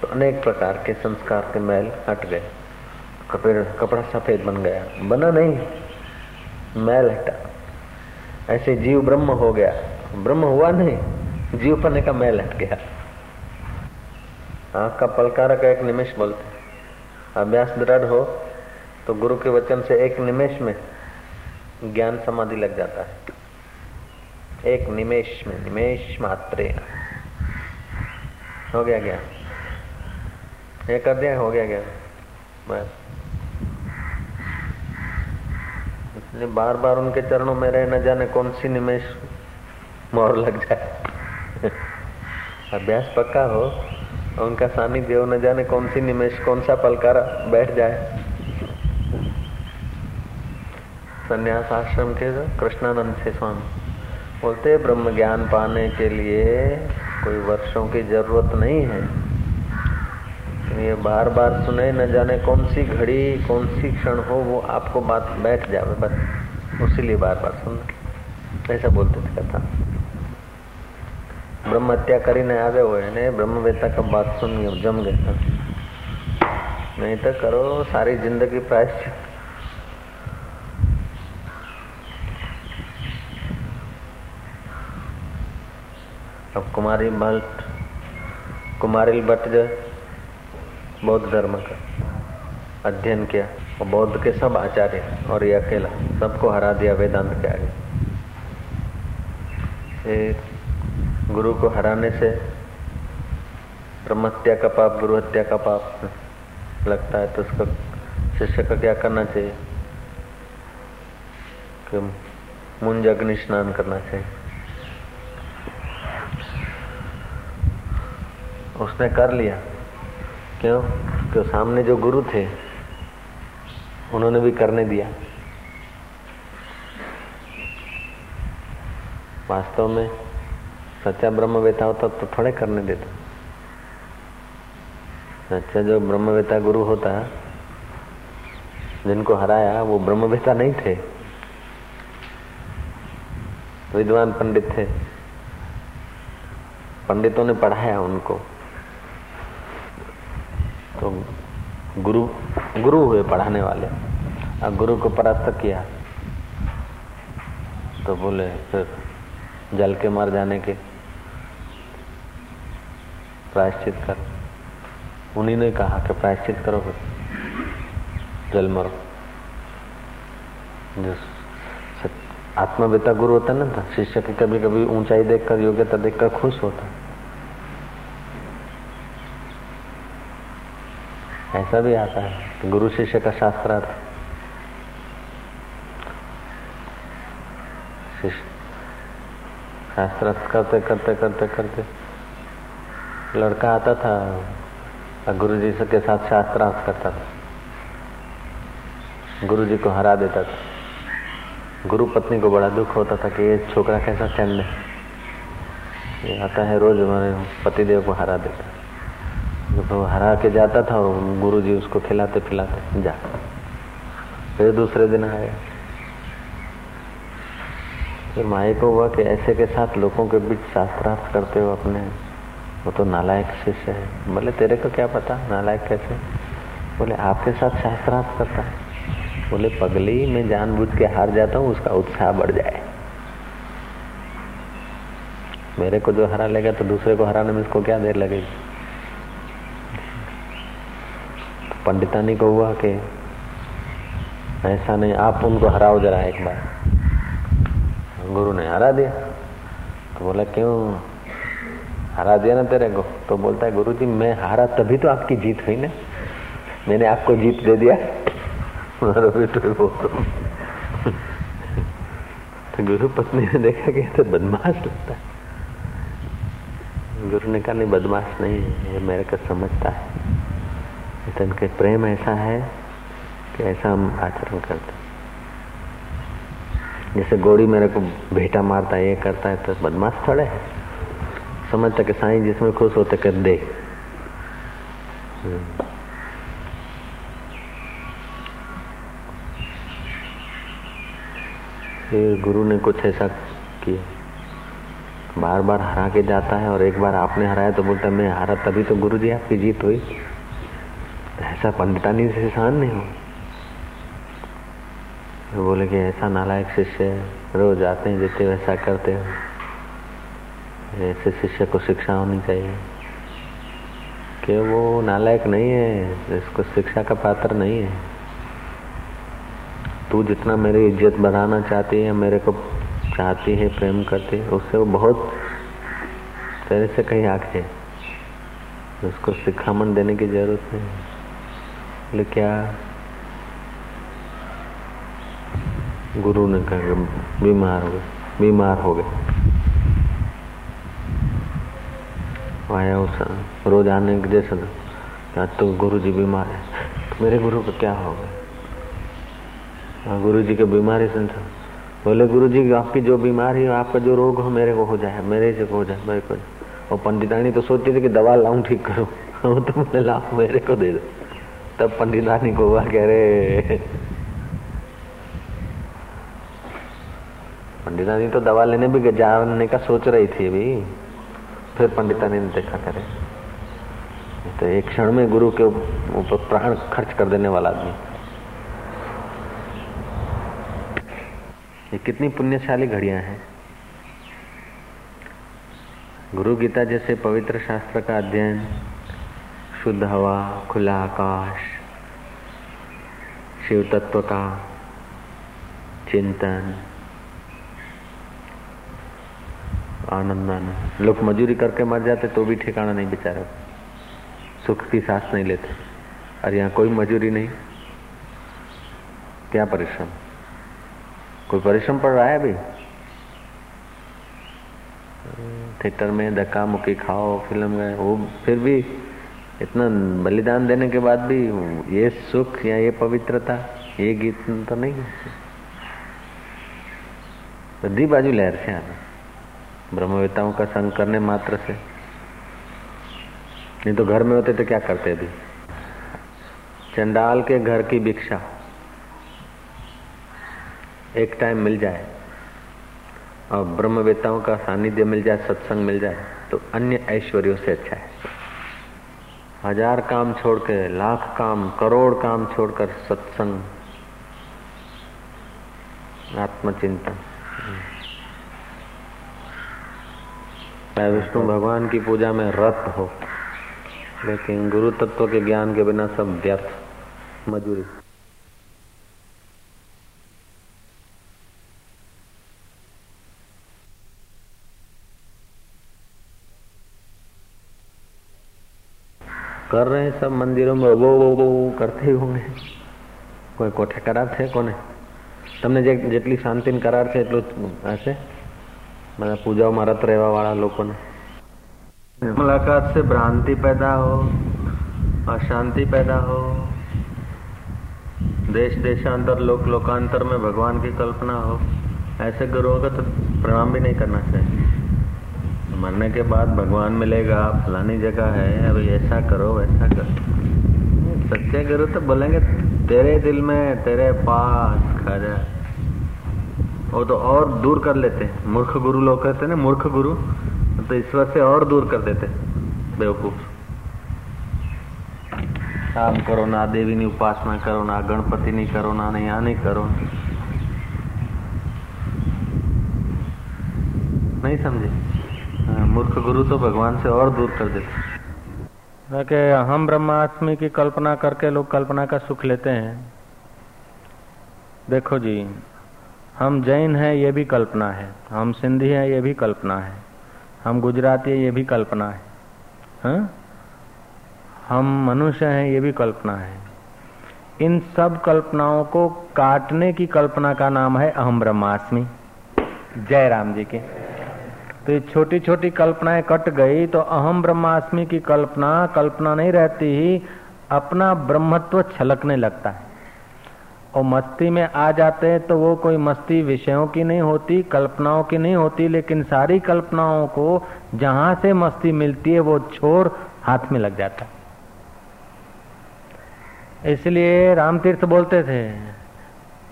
तो अनेक प्रकार के संस्कार के मैल हट गए। कपड़े कपड़ा सफ़ेद बन गया। बना नहीं, मैल हटा। ऐसे जीव ब्रह्म हो गया। ब्रह्म हुआ नहीं, जीव पने का मैल हट गया। आँख का पलकारक एक निमेश बोलते, अभ्यास दृढ़ हो तो गुरु के वचन से एक निमेश में ज्ञान समाधि लग जाता है। एक निमेश में, निमेश मात्रे हो गया क्या? ये कर दिया, हो गया ज्ञान बस। इसलिए बार बार उनके चरणों में रहे, न जाने कौन सी निमेश मोर लग जाए। अभ्यास पक्का हो, उनका सानिध्य हो, न जाने कौन सी निमेश, कौन सा पलकारा बैठ जाए। संन्यास आश्रम के कृष्णानंद से स्वामी। बोलते, ब्रह्म ज्ञान पाने के लिए कोई वर्षों की ज़रूरत नहीं है। ये बार बार सुने न जाने कौन सी घड़ी, कौन सी क्षण हो, वो आपको बात बैठ जावे, बस उसीलिए बार बार सुन। ऐसा बोलते थे कथा। ब्रह्म हत्या करी ने आवे हुए ने ब्रह्म वेता का बात सुनिए जम गए नहीं तो करो, सारी ज़िंदगी प्रायश्चित अब कुमारी भट्ट, कुमारिल भट्ट जो बौद्ध धर्म का अध्ययन किया और बौद्ध के सब आचार्य और ये अकेला सबको हरा दिया वेदांत के आगे। गुरु को हराने से ब्रह्मत्या का पाप गुरु हत्या का पाप लगता है तो उसका शिष्य का क्या करना चाहिए? कि मुंज अग्नि स्नान करना चाहिए। उसने कर लिया। क्यों? क्यों? सामने जो गुरु थे, उन्होंने भी करने दिया। वास्तव में सच्चा ब्रह्मवेता होता तो थोड़े करने देता। सच्चा जो ब्रह्मवेता गुरु होता, जिनको हराया, वो ब्रह्मवेता नहीं थे। विद्वान पंडित थे। पंडितों ने पढ़ाया उनको तो गुरु गुरु हुए पढ़ाने वाले। और गुरु को परास्त किया। तो बोले, फिर जल के मर जाने के प्रायश्चित कर। उन्हीं ने कहा कि प्रायश्चित करो फिर। जल मरो। आत्मवेता गुरु होता ना शिष्य की कभी कभी ऊंचाई देखकर, योग्यता देखकर खुश होता ऐसा भी आता है। गुरु शिष्य का शास्त्रार्थ। शास्त्रार्थ करते करते करते करते। लड़का आता था गुरु जी के साथ शास्त्रार्थ करता था। गुरु जी को हरा देता था। गुरु पत्नी को बड़ा दुख होता था कि ये छोकरा कैसा चंड है। ये आता है रोज हमारे पतिदेव को हरा देता तो हरा के जाता था और गुरु जी उसको खिलाते पिलाते जा। फिर दूसरे दिन आए। फिर माए को हुआ कि ऐसे के साथ लोगों के बीच शास्त्रार्थ करते हो अपने, वो तो नालायक शिष्य है। बोले, तेरे को क्या पता? नालायक कैसे? बोले, आपके साथ शास्त्रार्थ करता है। बोले, पगली मैं जानबूझ के हार जाता हूँ, उसका उत्साह बढ़ जाए। मेरे को जो हरा लेगा तो दूसरे को हराने में इसको क्या देर लगेगी? पंडिता ने कौआ के ऐसा नहीं, आप उनको हराओ जरा एक बार। गुरु ने हरा दिया। तो बोला, क्यों? हरा दिया ना तेरे को? तो बोलता है गुरु जी मैं हारा तभी तो आपकी जीत हुई ना। मैंने आपको जीत दे दिया। तो।, तो। गुरु पत्नी ने देखा कि तो बदमाश लगता है। गुरु ने कहा, नहीं, बदमाश नहीं है ये मेरे को समझता है। तो इनके प्रेम ऐसा है कि ऐसा हम आचरण करते जैसे गोड़ी मेरे को भेटा मारता है, ये करता है तो बदमाश थोड़े है। समझता कि साईं जिसमें खुश होते, कर दे। फिर गुरु ने कुछ ऐसा किया। बार बार हरा के जाता है और एक बार आपने हराया तो बोलता, मैं हारा, तभी तो गुरु जी आपकी जीत हुई। ऐसा पंडितानी से शान नहीं हो बोले कि ऐसा नालायक शिष्य रोज आते हैं, जितने वैसा करते हो। ऐसे शिष्य को शिक्षा होनी चाहिए। कि वो नालायक नहीं है, इसको शिक्षा का पात्र नहीं है। तू जितना मेरी इज़्ज़त बढ़ाना चाहती है, मेरे को चाहती है, प्रेम करती है, उससे वो बहुत तेरे से कहीं आगे उसको शिखामन देने की ज़रूरत नहीं बोले क्या? गुरु ने कहा बीमार हो गए बीमार हो गए। आया उस रोज आने के जैसे तो गुरु जी बीमार है? मेरे गुरु को क्या हो गया? हाँ, गुरु जी के बीमारी सुनता बोले गुरु जी आपकी जो बीमारी हो आपका जो रोग हो मेरे को हो जाए मेरे से हो जाए मेरे को और पंडितानी तो सोचती थी कि दवा लाऊं ठीक करो। वो तो बोले लाओ मेरे को दे दो। तब पंडित पंडितानी को हुआ कह रहे। पंडित पंडितानी तो दवा लेने भी जाने का सोच रही थी अभी। फिर पंडितानी ने देखा करे। तो एक क्षण में गुरु के ऊपर प्राण खर्च कर देने वाला आदमी। ये कितनी पुण्यशाली घड़ियाँ हैं। गुरु गीता जैसे पवित्र शास्त्र का अध्ययन शुद्ध हवा, खुला आकाश, शिव तत्व का चिंतन आनंद लोग मजूरी करके मर जाते तो भी ठिकाना नहीं बेचारा। सुख की सांस नहीं लेते। और यहाँ कोई मजूरी नहीं। क्या परिश्रम? कोई परिश्रम पड़ रहा है अभी? थिएटर में धक्का मुक्की खाओ, फ़िल्म में, वो फिर भी इतना बलिदान देने के बाद भी ये सुख या ये पवित्रता, ये गीत तो नहीं बदी बाजू लहर से आना। ब्रह्मवेताओं का संग करने मात्र से। नहीं तो घर में होते तो क्या करते अभी? चंडाल के घर की भिक्षा। एक टाइम मिल जाए। और ब्रह्मवेताओं का सानिध्य मिल जाए, सत्संग मिल जाए तो अन्य ऐश्वर्यों से अच्छा है। हज़ार काम छोड़ के लाख काम, करोड़ काम छोड़कर सत्संग। आत्मचिंतन। विष्णु भगवान की पूजा में रत हो, लेकिन गुरु तत्व के ज्ञान के बिना सब व्यर्थ, मजूरी। कर रहे हैं सब मंदिरों में वो वो वो કરતે ही होंगे કોઈ કોઠે કરાર છે કોને તમને જેટલી શાંતિ કરાર છે એટલું હશે બધા પૂજાઓમાં રત રહેવા વાળા લોકોને मुलाकात से भ्रांति पैदा हो अशांति पैदा हो देश देशांतर लोक लोकांतर में भगवान की कल्पना हो ऐसे गुरुओं का तो प्रणाम भी नहीं करना चाहिए मरने के बाद भगवान मिलेगा फलानी जगह है अभी ऐसा करो वैसा करो सच्चे गुरु तो बोलेंगे तेरे दिल में तेरे पास खड़ा वो तो और दूर कर लेते हैं मूर्ख गुरु लोग कहते हैं ना मूर्ख गुरु तो ईश्वर से और दूर कर देते बेवकूफ काम करो ना देवी ની ઉપાસના કરો ના ગણપતિની કરો ના નહીં આની કરો नहीं समझे हाँ, मूर्ख गुरु तो भगवान से और दूर कर देते कि हम ब्रह्मास्मि की कल्पना करके लोग कल्पना का सुख लेते हैं। देखो जी, हम जैन हैं, ये भी कल्पना है। हम सिंधी हैं, ये भी कल्पना है। हम गुजराती हैं, ये भी कल्पना है। हा? हम मनुष्य हैं, ये भी कल्पना है। इन सब कल्पनाओं को काटने की कल्पना का नाम है अहम ब्रह्मास्मि। जय राम जी के। तो ये छोटी छोटी कल्पनाएँ कट गई तो अहम ब्रह्मास्मि की कल्पना कल्पना नहीं रहती ही, अपना ब्रह्मत्व छलकने लगता है। और मस्ती में आ जाते हैं तो वो कोई मस्ती विषयों की नहीं होती, कल्पनाओं की नहीं होती, लेकिन सारी कल्पनाओं को जहाँ से मस्ती मिलती है, वो छोर हाथ में लग जाता है। इसलिए रामतीर्थ बोलते थे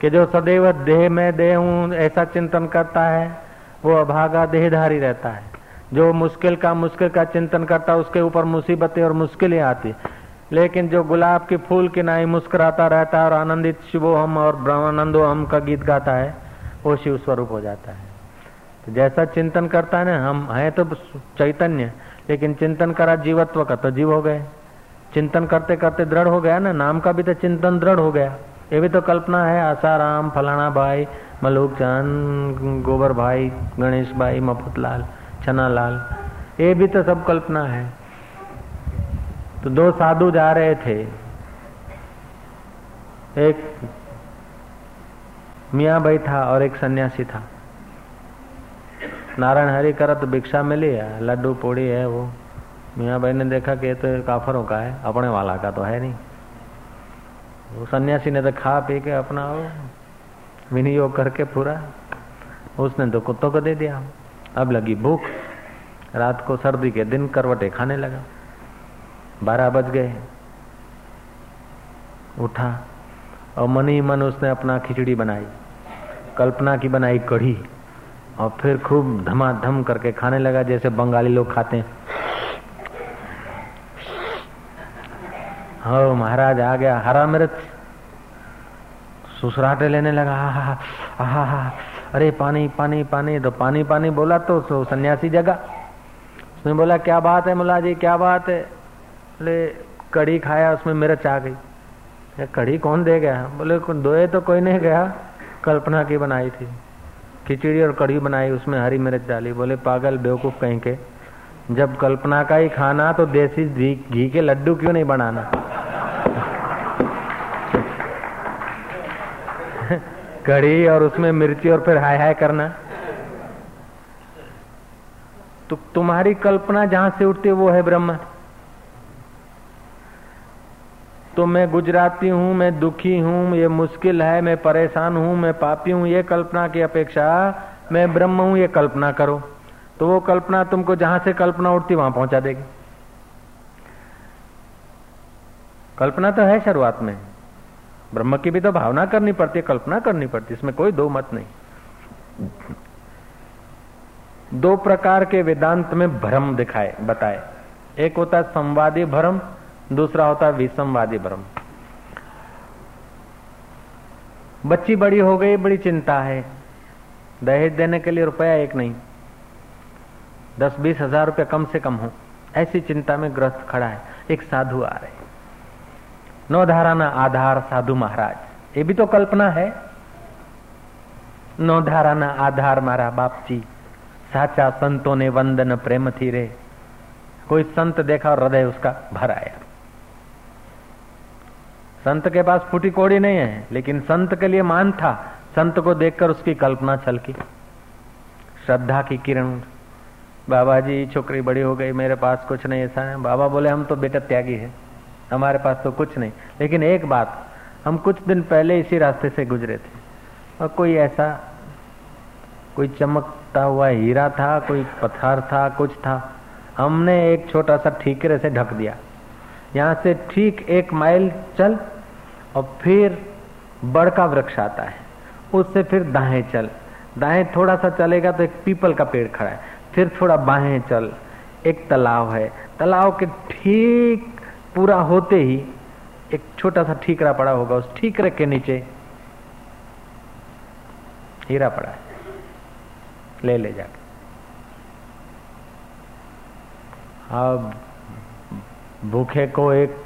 कि जो सदैव देह में देह हूँ, ऐसा चिंतन करता है वो अभागा देहधारी रहता है। जो मुश्किल का मुश्किल का चिंतन करता है, उसके ऊपर मुसीबतें और मुश्किलें आती। लेकिन जो गुलाब के फूल की नाई मुस्कुराता रहता है और आनंदित शिवो हम और ब्रह्मानंदो हम का गीत गाता है, वो शिव स्वरूप हो जाता है। तो जैसा चिंतन करता है ना, हम हैं तो चैतन्य, लेकिन चिंतन करा जीवत्व का तो जीव हो गए। चिंतन करते करते दृढ़ हो गया ना, नाम का भी तो चिंतन दृढ़ हो गया। ये भी तो कल्पना है, आसाराम, फलाना भाई, मलूक चंद, गोबर भाई, गणेश भाई, मफुतलाल छना लाल ये भी तो सब कल्पना है। तो दो साधु जा रहे थे। एक मियाँ भाई था और एक सन्यासी था। नारायण हरि करत भिक्षा मिली है, लड्डू पोड़ी है वो। मियाँ भाई ने देखा कि तो काफरों का है, अपने वाला का तो है नहीं। वो सन्यासी ने तो खा पी के अपना वो विनियोग करके पूरा। उसने तो कुत्तों को दे दिया। अब लगी भूख। रात को सर्दी के दिन करवटे खाने लगा। बारह बज गए। उठा और मन ही मन उसने अपना खिचड़ी बनाई। कल्पना की बनाई कढ़ी। और फिर खूब धमाधम करके खाने लगा, जैसे बंगाली लोग खाते हैं। हो महाराज आ गया, हरा मिर्च। सुसराटे लेने लगा हा हा हा हा अरे पानी पानी पानी। तो पानी पानी बोला तो सन्यासी जगह उसने बोला, क्या बात है मुला जी, क्या बात है? बोले कड़ी खाया, उसमें मिर्च आ गई। कड़ी कौन दे गया? बोले दोए तो कोई नहीं गया, कल्पना की बनाई थी। खिचड़ी और कड़ी बनाई, उसमें हरी मिर्च डाली। बोले, पागल बेवकूफ़ कहीं के, जब कल्पना का ही खाना तो देसी घी के लड्डू क्यों नहीं बनाना? कड़ी और उसमें मिर्ची और फिर हाय हाय करना। तो तुम्हारी कल्पना जहाँ से उठती है, वो है ब्रह्म। तो मैं गुजराती हूँ, मैं दुखी हूँ, ये मुश्किल है, मैं परेशान हूँ, मैं पापी हूँ, ये कल्पना की अपेक्षा, मैं ब्रह्म हूँ, ये कल्पना करो। तो वो कल्पना तुमको जहाँ से कल्पना उठती, वहाँ पहुँचा देगी। कल्पना तो है शुरुआत में। ब्रह्म की भी तो भावना करनी पड़ती है, कल्पना करनी पड़ती है, इसमें कोई दो मत नहीं। दो प्रकार के वेदांत में भ्रम दिखाए, बताए। एक होता संवादी भ्रम, दूसरा होता है विषमवादी भ्रम। बच्ची बड़ी हो गई, बड़ी चिंता है। दहेज देने के लिए रुपया एक नहीं। दस बीस हज़ार रुपया कम से कम हो। ऐसी चिंता में ग्रस्त खड़ा है। एक साधु आ रहे नौ धाराना आधार साधु महाराज। ये भी तो कल्पना है। नौ धाराना आधार मारा बाप जी साचा संतों ने वंदन प्रेम थी रे। कोई संत देखा और हृदय उसका भर आया। संत के पास फूटी कोड़ी नहीं है, लेकिन संत के लिए मान था। संत को देखकर उसकी कल्पना छलकी। श्रद्धा की किरण। बाबा जी छोकरी बड़ी हो गई, मेरे पास कुछ नहीं ऐसा है बाबा बोले, हम तो बेटा त्यागी है। हमारे पास तो कुछ नहीं। लेकिन एक बात, हम कुछ दिन पहले इसी रास्ते से गुजरे थे। और कोई ऐसा, कोई चमकता हुआ हीरा था, कोई पत्थर था, कुछ था, हमने एक छोटा सा ठीकरे से ढक दिया। यहाँ से ठीक एक माइल चल, और फिर बड़ का वृक्ष आता है। उससे फिर दाएँ चल। दाएँ थोड़ा सा चलेगा तो एक पीपल का पेड़ खड़ा है। फिर थोड़ा बाहें चल। एक तालाब है। तालाब के ठीक पूरा होते ही एक छोटा सा ठीकरा पड़ा होगा, उस ठीकरे के नीचे हीरा पड़ा है। ले ले जाके। अब भूखे को एक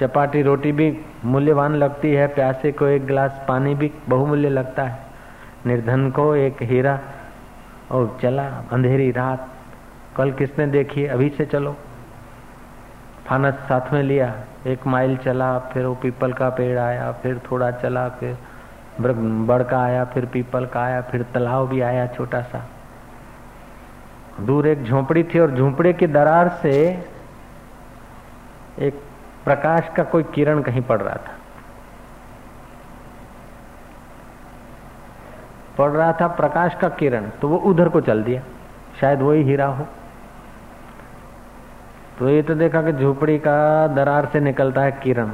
चपाटी रोटी भी मूल्यवान लगती है, प्यासे को एक गिलास पानी भी बहुमूल्य लगता है। निर्धन को एक हीरा, और चला, अंधेरी रात। कल किसने देखी अभी से चलो। फानस साथ में लिया। एक माइल चला, फिर वो पीपल का पेड़ आया, फिर थोड़ा चला, फिर बड़का आया, फिर पीपल का आया, फिर तालाब भी आया छोटा सा। दूर एक झोंपड़ी थी और झोंपड़े की दरार से एक प्रकाश का कोई किरण कहीं पड़ रहा था। पड़ रहा था प्रकाश का किरण तो वो उधर को चल दिया। शायद वही हीरा हो। तो ये तो देखा कि झोपड़ी का दरार से निकलता है किरण,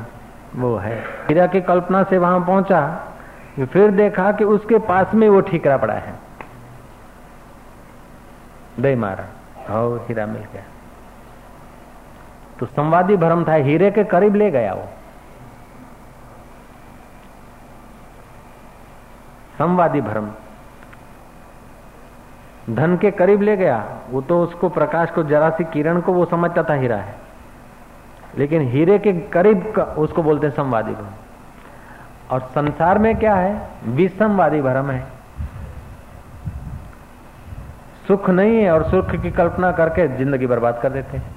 वो है। हीरा की कल्पना से वहाँ पहुँचा फिर देखा कि उसके पास में वो ठीकरा पड़ा है। दे मारा हो हीरा मिल गया। तो संवादी भ्रम था, हीरे के करीब ले गया वो। संवादी भ्रम। धन के करीब ले गया, वो तो उसको प्रकाश को जरा सी किरण को वो समझता था हीरा है। लेकिन हीरे के करीब का उसको बोलते हैं संवादी भ्रम। और संसार में क्या है? विषमवादी भ्रम है। सुख नहीं है और सुख की कल्पना करके ज़िंदगी बर्बाद कर देते हैं।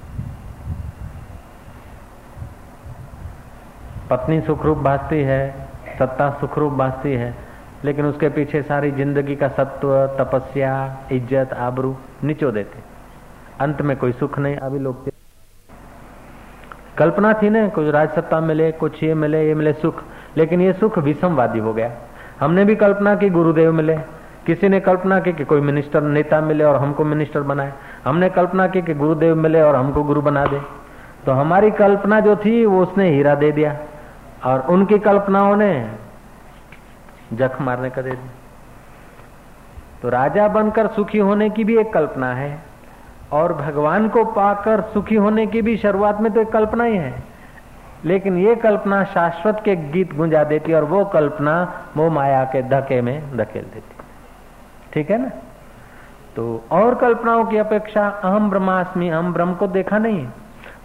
पत्नी सुखरूप भासती है, सत्ता सुखरूप भासती है। लेकिन उसके पीछे सारी ज़िंदगी का सत्व, तपस्या, इज़्ज़त, आबरू निचो देते। अंत में कोई सुख नहीं, अभी लोग कल्पना थी ना, कुछ राज सत्ता मिले, कुछ ये मिले ये मिले सुख। लेकिन ये सुख विषमवादी हो गया। हमने भी कल्पना की गुरुदेव मिले। किसी ने कल्पना की कि कोई मिनिस्टर, नेता मिले और हमको मिनिस्टर बनाए। हमने कल्पना की कि गुरुदेव मिले और हमको गुरु बना दे। तो हमारी कल्पना जो थी, वो उसने हीरा दे दिया। और उनकी कल्पनाओं ने जख मारने का दे दिया। तो राजा बनकर सुखी होने की भी एक कल्पना है और भगवान को पाकर सुखी होने की भी शुरुआत में तो एक कल्पना ही है। लेकिन ये कल्पना शाश्वत के गीत गुंजा देती और वो कल्पना वो माया के धके में धकेल देती। ठीक है ना? तो और कल्पनाओं की अपेक्षा अहम ब्रह्मास्मि, अहम ब्रह्म को देखा नहीं।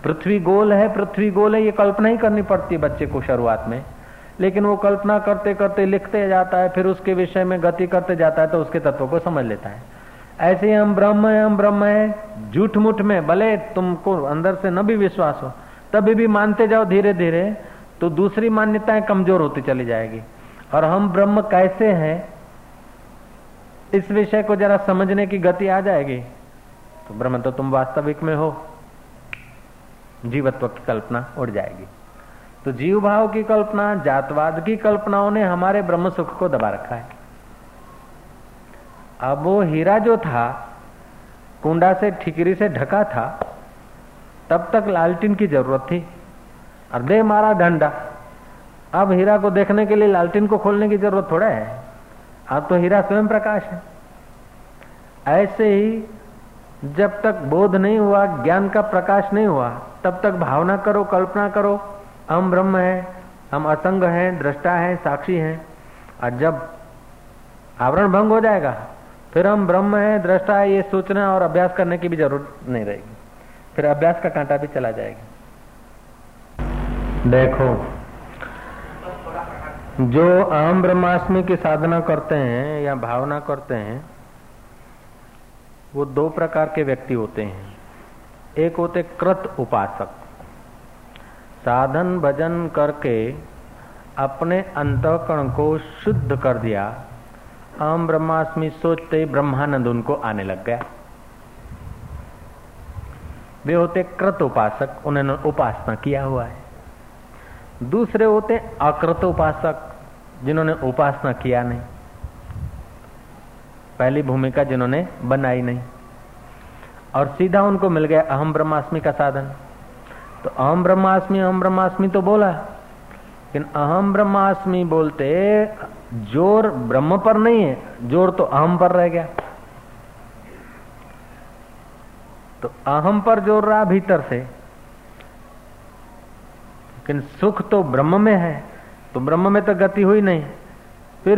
पृथ्वी गोल है, पृथ्वी गोल है, ये कल्पना ही करनी पड़ती है बच्चे को शुरुआत में। लेकिन वो कल्पना करते करते लिखते जाता है, फिर उसके विषय में गति करते जाता है तो उसके तत्व को समझ लेता है। ऐसे ही हम ब्रह्म है, हम ब्रह्म है, झूठ मुठ में, भले तुमको अंदर से न भी विश्वास हो, तभी भी मानते जाओ धीरे धीरे तो दूसरी मान्यताएँ कमज़ोर होती चली जाएगी। और हम ब्रह्म कैसे हैं, इस विषय को जरा समझने की गति आ जाएगी? तो ब्रह्म तो तुम वास्तविक में हो, जीवत्व की कल्पना उड़ जाएगी। तो जीव भाव की कल्पना, जातवाद की कल्पनाओं ने हमारे ब्रह्म सुख को दबा रखा है। अब वो हीरा जो था, कुंडा से ठिकरी से ढका था, तब तक लालटीन की ज़रूरत थी। और दे मारा डंडा। अब हीरा को देखने के लिए लालटीन को खोलने की ज़रूरत थोड़ा है। अब तो हीरा स्वयं प्रकाश है। ऐसे ही जब तक बोध नहीं हुआ, ज्ञान का प्रकाश नहीं हुआ, तब तक भावना करो, कल्पना करो। हम ब्रह्म है, हम असंग हैं, दृष्टा हैं, साक्षी हैं। और जब आवरण भंग हो जाएगा, फिर हम ब्रह्म है, दृष्टा है, ये सोचना और अभ्यास करने की भी ज़रूरत नहीं रहेगी। फिर अभ्यास का कांटा भी चला जाएगा। देखो, जो अहम ब्रह्माष्टमी की साधना करते हैं या भावना करते हैं, वो दो प्रकार के व्यक्ति होते हैं। एक होते कृत उपासक। साधन भजन करके अपने अंतकरण को शुद्ध कर दिया। अहम ब्रह्मास्मि सोचते ही ब्रह्मानंद उनको आने लग गया। वे होते कृत उपासक, उन्होंने उपासना किया हुआ है। दूसरे होते अकृत उपासक, जिन्होंने उपासना किया नहीं। पहली भूमिका जिन्होंने बनाई नहीं। और सीधा उनको मिल गया अहम ब्रह्मास्मि का साधन। तो अहम ब्रह्मास्मि अहम ब्रह्मास्मि तो बोला। लेकिन अहम ब्रह्मास्मि बोलते, ज़ोर ब्रह्म पर नहीं है, ज़ोर तो अहम पर रह गया। तो अहम पर ज़ोर रहा भीतर से। लेकिन सुख तो ब्रह्म में है तो ब्रह्म में तो गति हुई नहीं।